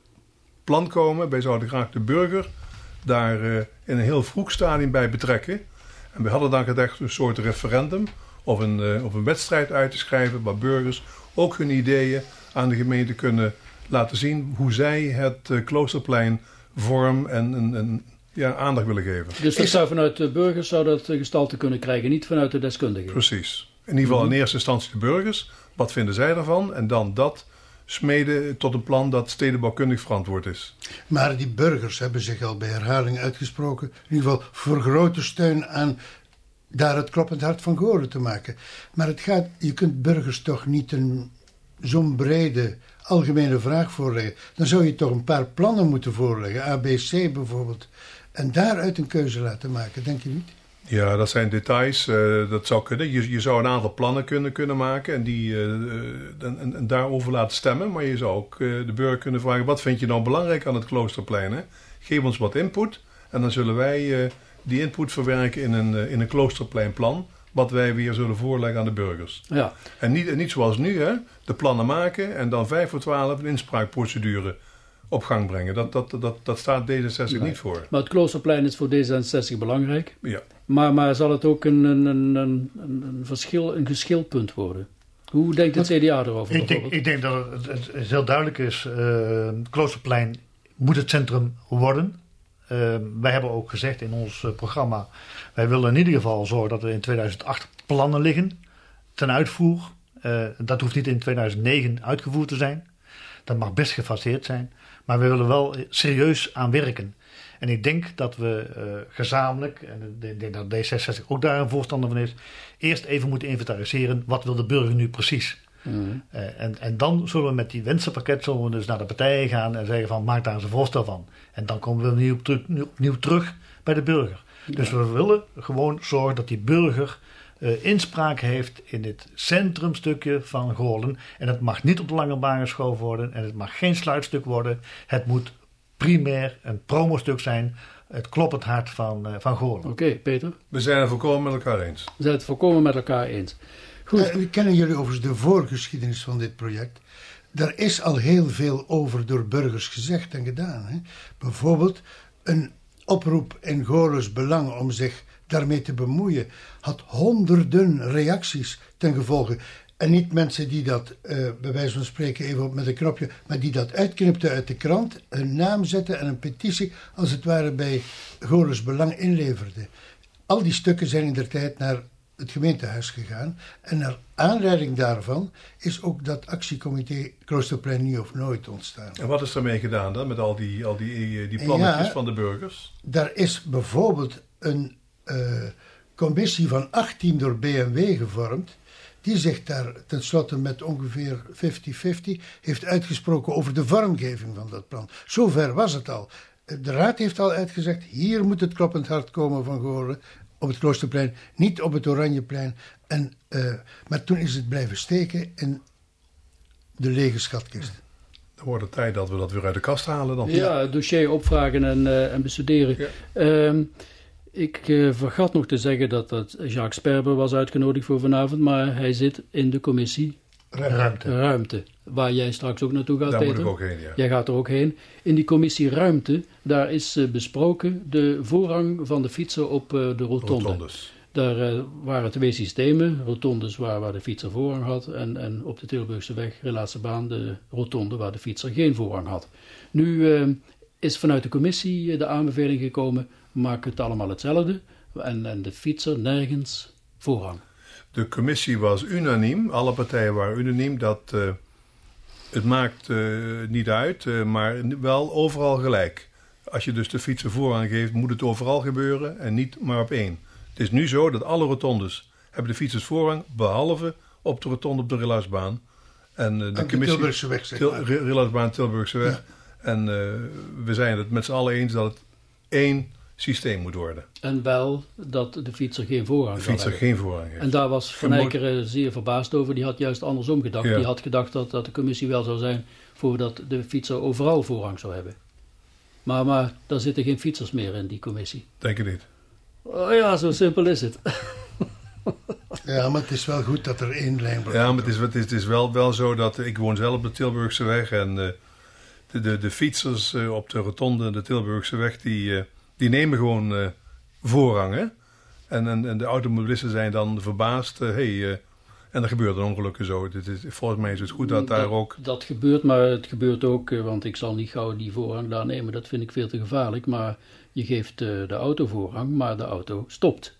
plan komen. Wij zouden graag de burger daar in een heel vroeg stadium bij betrekken. En we hadden dan gedacht een soort referendum of een, eh, of een wedstrijd uit te schrijven waar burgers ook hun ideeën aan de gemeente kunnen laten zien hoe zij het eh, Kloosterplein vorm en, en, en ja, aandacht willen geven. Dus dat zou vanuit de burgers zou dat eh, gestalte kunnen krijgen, niet vanuit de deskundigen. Precies. In ieder geval in eerste instantie de burgers. Wat vinden zij daarvan? En dan dat smeden tot een plan dat stedenbouwkundig verantwoord is. Maar die burgers hebben zich al bij herhaling uitgesproken. In ieder geval voor grote steun aan daar het kloppend hart van Goren te maken. Maar het gaat, je kunt burgers toch niet een zo'n brede algemene vraag voorleggen. Dan zou je toch een paar plannen moeten voorleggen. ABC bijvoorbeeld. En daaruit een keuze laten maken, denk je niet? Ja, dat zijn details. eh, dat zou kunnen. Je, je zou een aantal plannen kunnen, kunnen maken en, die, eh, en, en, en daarover laten stemmen. Maar je zou ook eh, de burger kunnen vragen: wat vind je nou belangrijk aan het Kloosterplein? Hè? Geef ons wat input. En dan zullen wij die input verwerken in een, in een Kloosterpleinplan. Wat wij weer zullen voorleggen aan de burgers. Ja, En niet, en niet zoals nu, hè? de plannen maken en dan vijf voor twaalf een inspraakprocedure op gang brengen. Dat, dat, dat, dat staat D66 niet voor. maar het Kloosterplein is voor D66 belangrijk. Ja. Maar, maar zal het ook een, een, een, een, een verschil, een geschilpunt worden? Hoe denkt het CDA erover Ik denk, ik denk dat het, heel duidelijk is. eh Kloosterplein moet het centrum worden. Eh, wij hebben ook gezegd in ons eh, programma. Wij willen in ieder geval zorgen dat er in 2008 plannen liggen ten uitvoer. Eh, dat hoeft niet in 2009 uitgevoerd te zijn. Dat mag best gefaseerd zijn. Maar we willen wel serieus aan werken. En ik denk dat we eh, gezamenlijk, en ik denk dat D66 ook daar een voorstander van is, eerst even moeten inventariseren wat wil de burger nu precies. Eh, en, en dan zullen we met die wensenpakket zullen we dus naar de partijen gaan en zeggen van maak daar eens een voorstel van. En dan komen we opnieuw, terug- opnieuw terug bij de burger. Dus we willen gewoon zorgen dat die burger eh, inspraak heeft in dit centrumstukje van Goorlen. En het mag niet op de lange baan geschoven worden en het mag geen sluitstuk worden. Het moet primair een promostuk zijn, het kloppend hart van, eh van Goorlen. Oké, Peter. We zijn het volkomen met elkaar eens. We zijn het volkomen met elkaar eens. Goed. Eh, kennen jullie overigens de voorgeschiedenis van dit project? Daar is al heel veel over door burgers gezegd en gedaan. Hè? Bijvoorbeeld een oproep in Goorles Belang om zich daarmee te bemoeien had honderden reacties ten gevolge. En niet mensen die dat, eh, bij wijze van spreken, even op met een knopje, maar die dat uitknipten uit de krant, een naam zetten en een petitie, als het ware bij Goorles Belang inleverden. Al die stukken zijn in der tijd naar het gemeentehuis gegaan. En naar aanleiding daarvan is ook dat actiecomité Kloosterplein nu of nooit ontstaan. En wat is daarmee gedaan dan met al die, al die, eh, die plannetjes Ja. van de burgers? Daar is bijvoorbeeld een eh, commissie van 18 door BMW gevormd. Die zich daar tenslotte met ongeveer 50-50 heeft uitgesproken over de vormgeving van dat plan. Zover was het al. De raad heeft al uitgezegd: hier moet het kloppend hart komen van Goorlen. Op het Kloosterplein, niet op het Oranjeplein. En, eh, maar toen is het blijven steken in de lege schatkist. Dan wordt het tijd dat we dat weer uit de kast halen dan. Ja, het dossier opvragen en, eh, en bestuderen. Ja. Ehm, ik eh, vergat nog te zeggen dat, dat Jacques Sperber was uitgenodigd voor vanavond, maar hij zit in de commissie Ruimte. ruimte. Waar jij straks ook naartoe gaat, Daar moet ik ook heen, ja. Jij gaat er ook heen. In die commissie Ruimte, daar is eh, besproken de voorrang van de fietser op eh, de rotonde. Rotondes. Daar waren twee systemen. Rotondes waar, waar de fietser voorrang had. En, en op de Tilburgse weg, relaatse baan, de rotonde waar de fietser geen voorrang had. Nu is vanuit de commissie de aanbeveling gekomen, maak het allemaal hetzelfde. En, en de fietser nergens voorrang. De commissie was unaniem, alle partijen waren unaniem, dat eh, het maakt eh, niet uit, eh, maar wel overal gelijk. Als je dus de fietser voorrang geeft, moet het overal gebeuren en niet maar op één. Het is nu zo dat alle rotondes hebben de fietsers voorrang, behalve op de rotonde op de Rilasbaan. En eh, de de commissie... Tilburgse weg, zeg maar. Tilburgse weg. En eh, we zijn het met z'n allen eens dat het één systeem moet worden. En wel dat de fietser geen voorrang De fietser hebben. geen voorrang heeft. En daar was Van Eijkeren zeer verbaasd over. Die had juist andersom gedacht. Ja. Die had gedacht dat, dat de commissie wel zou zijn voordat de fietser overal voorrang zou hebben. Maar, maar daar zitten geen fietsers meer in die commissie. Denk ik niet. Oh ja, zo simpel is het. Ja, maar het is wel goed dat er één lijn wordt. Ja, maar het is, het is, het is wel, wel zo dat ik woon zelf op de Tilburgse weg en eh, de, de, de fietsers eh, op de rotonde de Tilburgse weg die, eh, die nemen gewoon eh, voorrang. Hè? En, en, en de automobilisten zijn dan verbaasd. eh, hey, eh, en er gebeuren ongelukken zo. Dit is, volgens mij is het goed dat daar ook. Dat gebeurt, maar het gebeurt ook, want ik zal niet gauw die voorrang daar nemen. Dat vind ik veel te gevaarlijk. Maar je geeft eh, de auto voorrang, maar de auto stopt.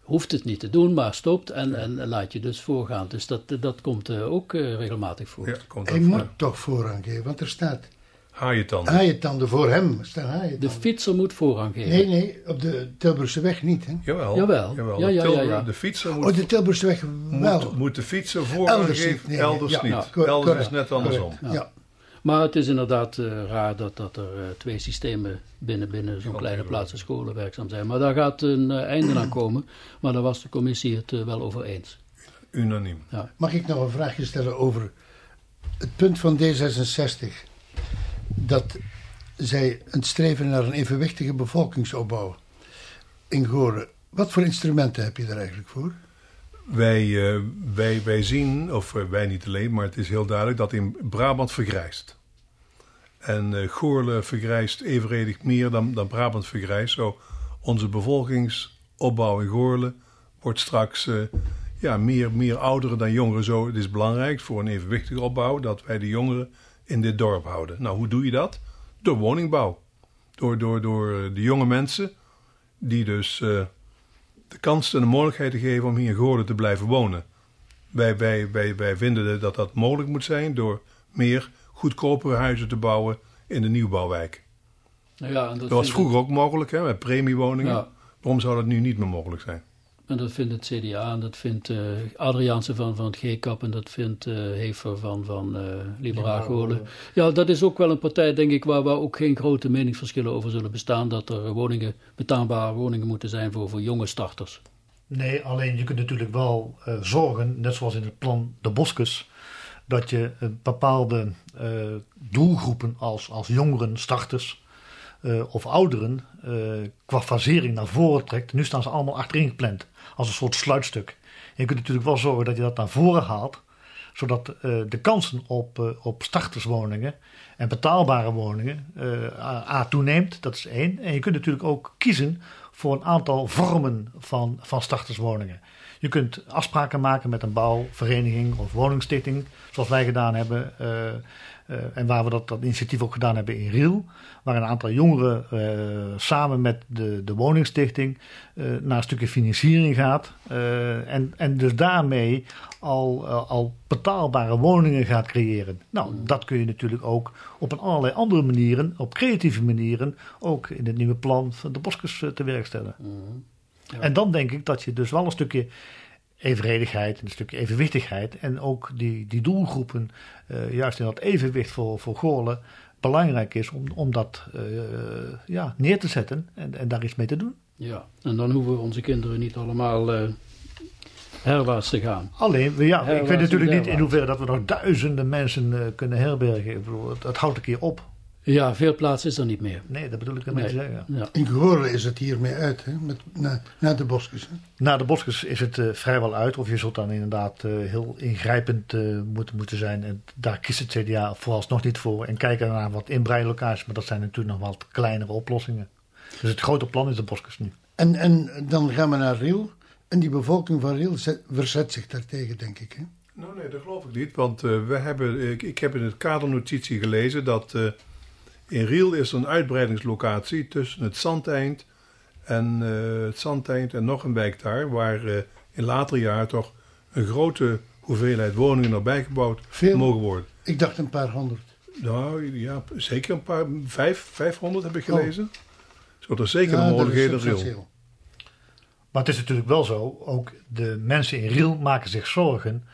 Hoeft het niet te doen, maar stopt en, en laat je dus voorgaan. Dus dat, dat komt eh, ook regelmatig voor. Ja, komt moet toch voorrang geven, want er staat Haaientanden. haaientanden voor hem. Staan De haaientanden. fietser moet voorrang geven. Nee, nee, op de Tilburgse weg niet. Hè? Jawel. Jawel. Ja, De ja, ja, ja. De fietser moet, Oh, de Tilburgse weg wel. moet, moet de fietser voorrang Elders geven. niet, nee, elders ja, niet. ja, elders is net andersom. correct, Ja. Maar het is inderdaad eh, raar dat, dat er eh, twee systemen binnen, binnen zo'n kleine plaats en scholen werkzaam zijn. Maar daar gaat een eh, einde aan komen. Maar daar was de commissie het wel over eens. Unaniem. Mag ik nog een vraagje stellen over het punt van D66? Dat zij een streven naar een evenwichtige bevolkingsopbouw in Goren. Wat voor instrumenten heb je er eigenlijk voor? Wij, eh, wij, wij zien, of eh, wij niet alleen, maar het is heel duidelijk dat in Brabant vergrijst. En eh Goorle vergrijst evenredig meer dan, dan Brabant vergrijst. Zo, onze bevolkingsopbouw in Goorle wordt straks ja, meer, meer ouderen dan jongeren. Zo, het is belangrijk voor een evenwichtige opbouw dat wij de jongeren in dit dorp houden. Nou, hoe doe je dat? Door woningbouw. Door, door, door eh, de jonge mensen die dus eh, de kans en de mogelijkheid te geven om hier in Goorlen te blijven wonen. Wij, wij, wij, wij vinden dat dat mogelijk moet zijn door meer goedkopere huizen te bouwen in de nieuwbouwwijk. Nou ja, en dat, Dat was vroeger ook mogelijk, hè, met premiewoningen. Ja. Waarom zou dat nu niet meer mogelijk zijn? En dat vindt het CDA en dat vindt eh Adriaanse van, van het GKAP en dat vindt eh Hefer van, van Liberaal Goorlen. Ja, dat is ook wel een partij, denk ik, waar, waar ook geen grote meningsverschillen over zullen bestaan. Dat er woningen, betaalbare woningen moeten zijn voor, voor jonge starters. Nee, alleen je kunt natuurlijk wel zorgen, net zoals in het plan De Boskes, dat je bepaalde doelgroepen als, als jongeren, starters of ouderen qua fasering naar voren trekt. Nu staan ze allemaal achterin gepland, als een soort sluitstuk. Je kunt natuurlijk wel zorgen dat je dat naar voren haalt, zodat eh, de kansen op, eh, op starterswoningen en betaalbare woningen eh, A, toeneemt, dat is één. En je kunt natuurlijk ook kiezen voor een aantal vormen van, van starterswoningen. Je kunt afspraken maken met een bouwvereniging of woningstichting, zoals wij gedaan hebben. Eh, en waar we dat, dat initiatief ook gedaan hebben in Riel. Waar een aantal jongeren eh, samen met de, de woningstichting eh, naar een stukje financiering gaat. en, en dus daarmee al, al betaalbare woningen gaat creëren. Nou, dat kun je natuurlijk ook op een allerlei andere manieren, op creatieve manieren, ook in het nieuwe plan van de Boskes eh, te werk stellen. Ja. En dan denk ik dat je dus wel een stukje evenredigheid, een stukje evenwichtigheid en ook die, die doelgroepen, eh, juist in dat evenwicht voor, voor Goorlen, belangrijk is om, om dat eh, ja, neer te zetten en, en daar iets mee te doen. Ja, en dan hoeven onze kinderen niet allemaal eh herwaarts te gaan. Alleen, ja, ik weet natuurlijk niet in hoeverre dat we nog duizenden mensen kunnen herbergen. Ik bedoel, het houdt een keer op. Ja, veel plaats is er niet meer. Nee, dat bedoel ik ermee te Nee. zeggen. Ja. In Goorlen is het hiermee uit, hè? Met, na, na de bosjes. Hè? Na de Boskes is het eh, vrijwel uit. Of je zult dan inderdaad eh, heel ingrijpend eh, moeten, moeten zijn. En daar kiest het CDA vooralsnog niet voor. En kijken naar wat inbreilocaties. Maar dat zijn natuurlijk nog wat kleinere oplossingen. Dus het grote plan is de Boskes nu. En, en dan gaan we naar Riel. En die bevolking van Riel zet- verzet zich daartegen, denk ik. Hè? Nou nee, dat geloof ik niet. Want eh, we hebben, ik, ik heb in het kadernotitie gelezen dat eh, in Riel is er een uitbreidingslocatie tussen het Zandeind en eh, het Zandeind en nog een wijk daar, waar eh, in latere jaren toch een grote hoeveelheid woningen erbij gebouwd Veel? mogen worden. Ik dacht een paar honderd. Nou ja, zeker een paar, vijf, vijfhonderd heb ik Oh. gelezen. Zo er zeker Ja, een dat is mogelijkheden in Riel. Maar het is natuurlijk wel zo. Ook de mensen in Riel maken zich zorgen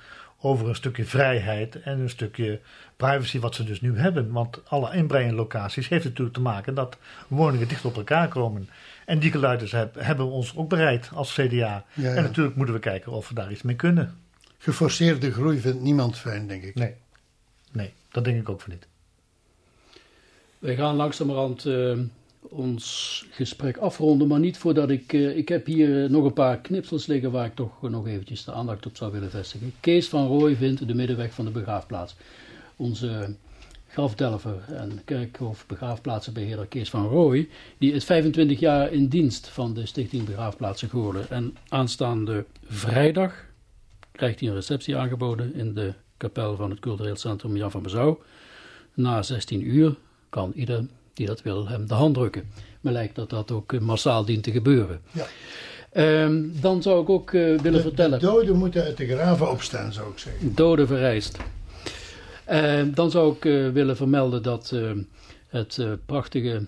over een stukje vrijheid en een stukje privacy wat ze dus nu hebben. Want alle inbrenglocaties heeft natuurlijk te maken dat woningen dicht op elkaar komen. En die geluiden heb- hebben we ons ook bereid als CDA. Ja, ja. En natuurlijk moeten we kijken of we daar iets mee kunnen. Geforceerde groei vindt niemand fijn, denk ik. Nee, nee dat denk ik ook van niet. Wij gaan langzamerhand eh, ons gesprek afronden, maar niet voordat ik... eh, ik heb hier eh, nog een paar knipsels liggen waar ik toch nog eventjes de aandacht op zou willen vestigen. Kees van Rooij vindt de middenweg van de begraafplaats. Onze grafdelver en kerkhof begraafplaatsenbeheerder Kees van Rooij, die is 25 jaar in dienst van de Stichting Begraafplaatsen Goorlen. En aanstaande vrijdag krijgt hij een receptie aangeboden in de kapel van het cultureel centrum Jan van Bezouw. Na 16 uur kan ieder die dat wil hem de hand drukken. Me lijkt dat dat ook eh, massaal dient te gebeuren. Ja. Ehm, dan zou ik ook eh, willen De, de vertellen. doden moeten uit de graven opstaan, zou ik zeggen. Doden vereist. Eh, dan zou ik eh, willen vermelden dat eh, het eh, prachtige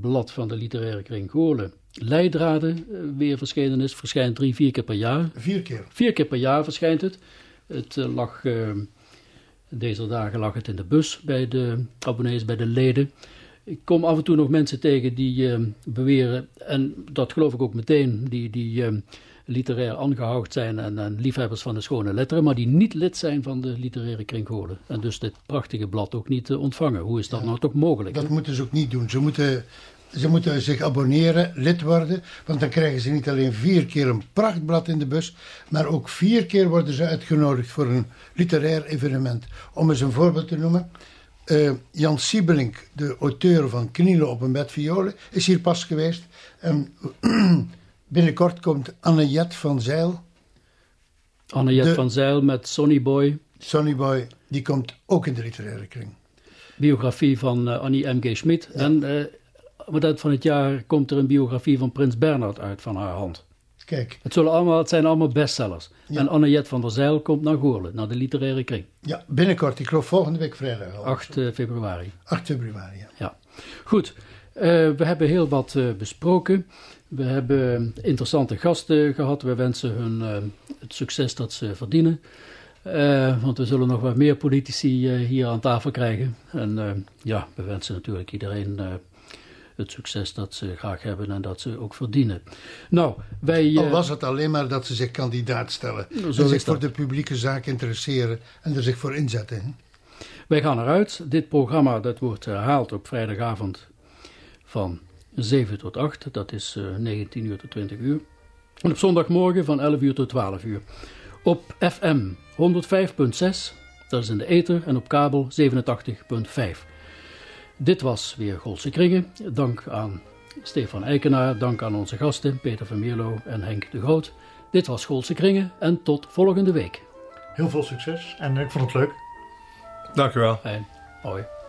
blad van de literaire kring Goorlen, Leidraden, weer verschenen is. Verschijnt drie, vier keer per jaar. Vier keer. Vier keer per jaar verschijnt het. Het lag, eh, deze dagen lag het in de bus bij de abonnees, bij de leden. Ik kom af en toe nog mensen tegen die eh, beweren, en dat geloof ik ook meteen, die, die literair aangehoogd zijn en, en liefhebbers van de schone letteren, maar die niet lid zijn van de literaire kring Goorlen. En dus dit prachtige blad ook niet eh, ontvangen. Hoe is dat nou toch mogelijk? Dat moeten ze ook niet doen. Ze moeten, ze moeten zich abonneren, lid worden. Want dan krijgen ze niet alleen vier keer een prachtblad in de bus. Maar ook vier keer worden ze uitgenodigd voor een literair evenement. Om eens een voorbeeld te noemen. eh, Jan Siebelink, de auteur van Knielen op een bed violen, is hier pas geweest. En binnenkort komt Anne-Jet van Zeil, Anne-Jet van Zeil met Sonny Boy, Sonnyboy, die komt ook in de literaire kring. biografie van eh, Annie M.G. Schmid. En eh, op het eind van het jaar komt er een biografie van Prins Bernhard uit van haar hand. Kijk, Het, zullen allemaal, het zijn allemaal bestsellers. Ja. En Anne-Jet van der Zeil komt naar Goorlen, naar de literaire kring. ja, binnenkort, ik geloof volgende week vrijdag al. 8 eh, februari. 8 februari, ja. Ja. Goed, eh, we hebben heel wat besproken. We hebben interessante gasten gehad. We wensen hun eh, het succes dat ze verdienen. Eh, want we zullen nog wat meer politici eh, hier aan tafel krijgen. En ja, we wensen natuurlijk iedereen het succes dat ze graag hebben en dat ze ook verdienen. Nou, wij. Al was het alleen maar dat ze zich kandidaat stellen. En zich voor dat. de publieke zaak interesseren en er zich voor inzetten. Wij gaan eruit. Dit programma dat wordt herhaald op vrijdagavond van 7 tot 8. Dat is eh, 19 uur tot 20 uur. En op zondagmorgen van 11 uur tot 12 uur. Op FM 105.6, dat is in de ether, en op kabel 87.5. Dit was weer Golse Kringen. Dank aan Stefan Eikenaar, dank aan onze gasten Peter van Mierlo en Henk de Groot. Dit was Golse Kringen en tot volgende week. Heel veel succes en ik vond het leuk. Dank u wel. Fijn. Hoi.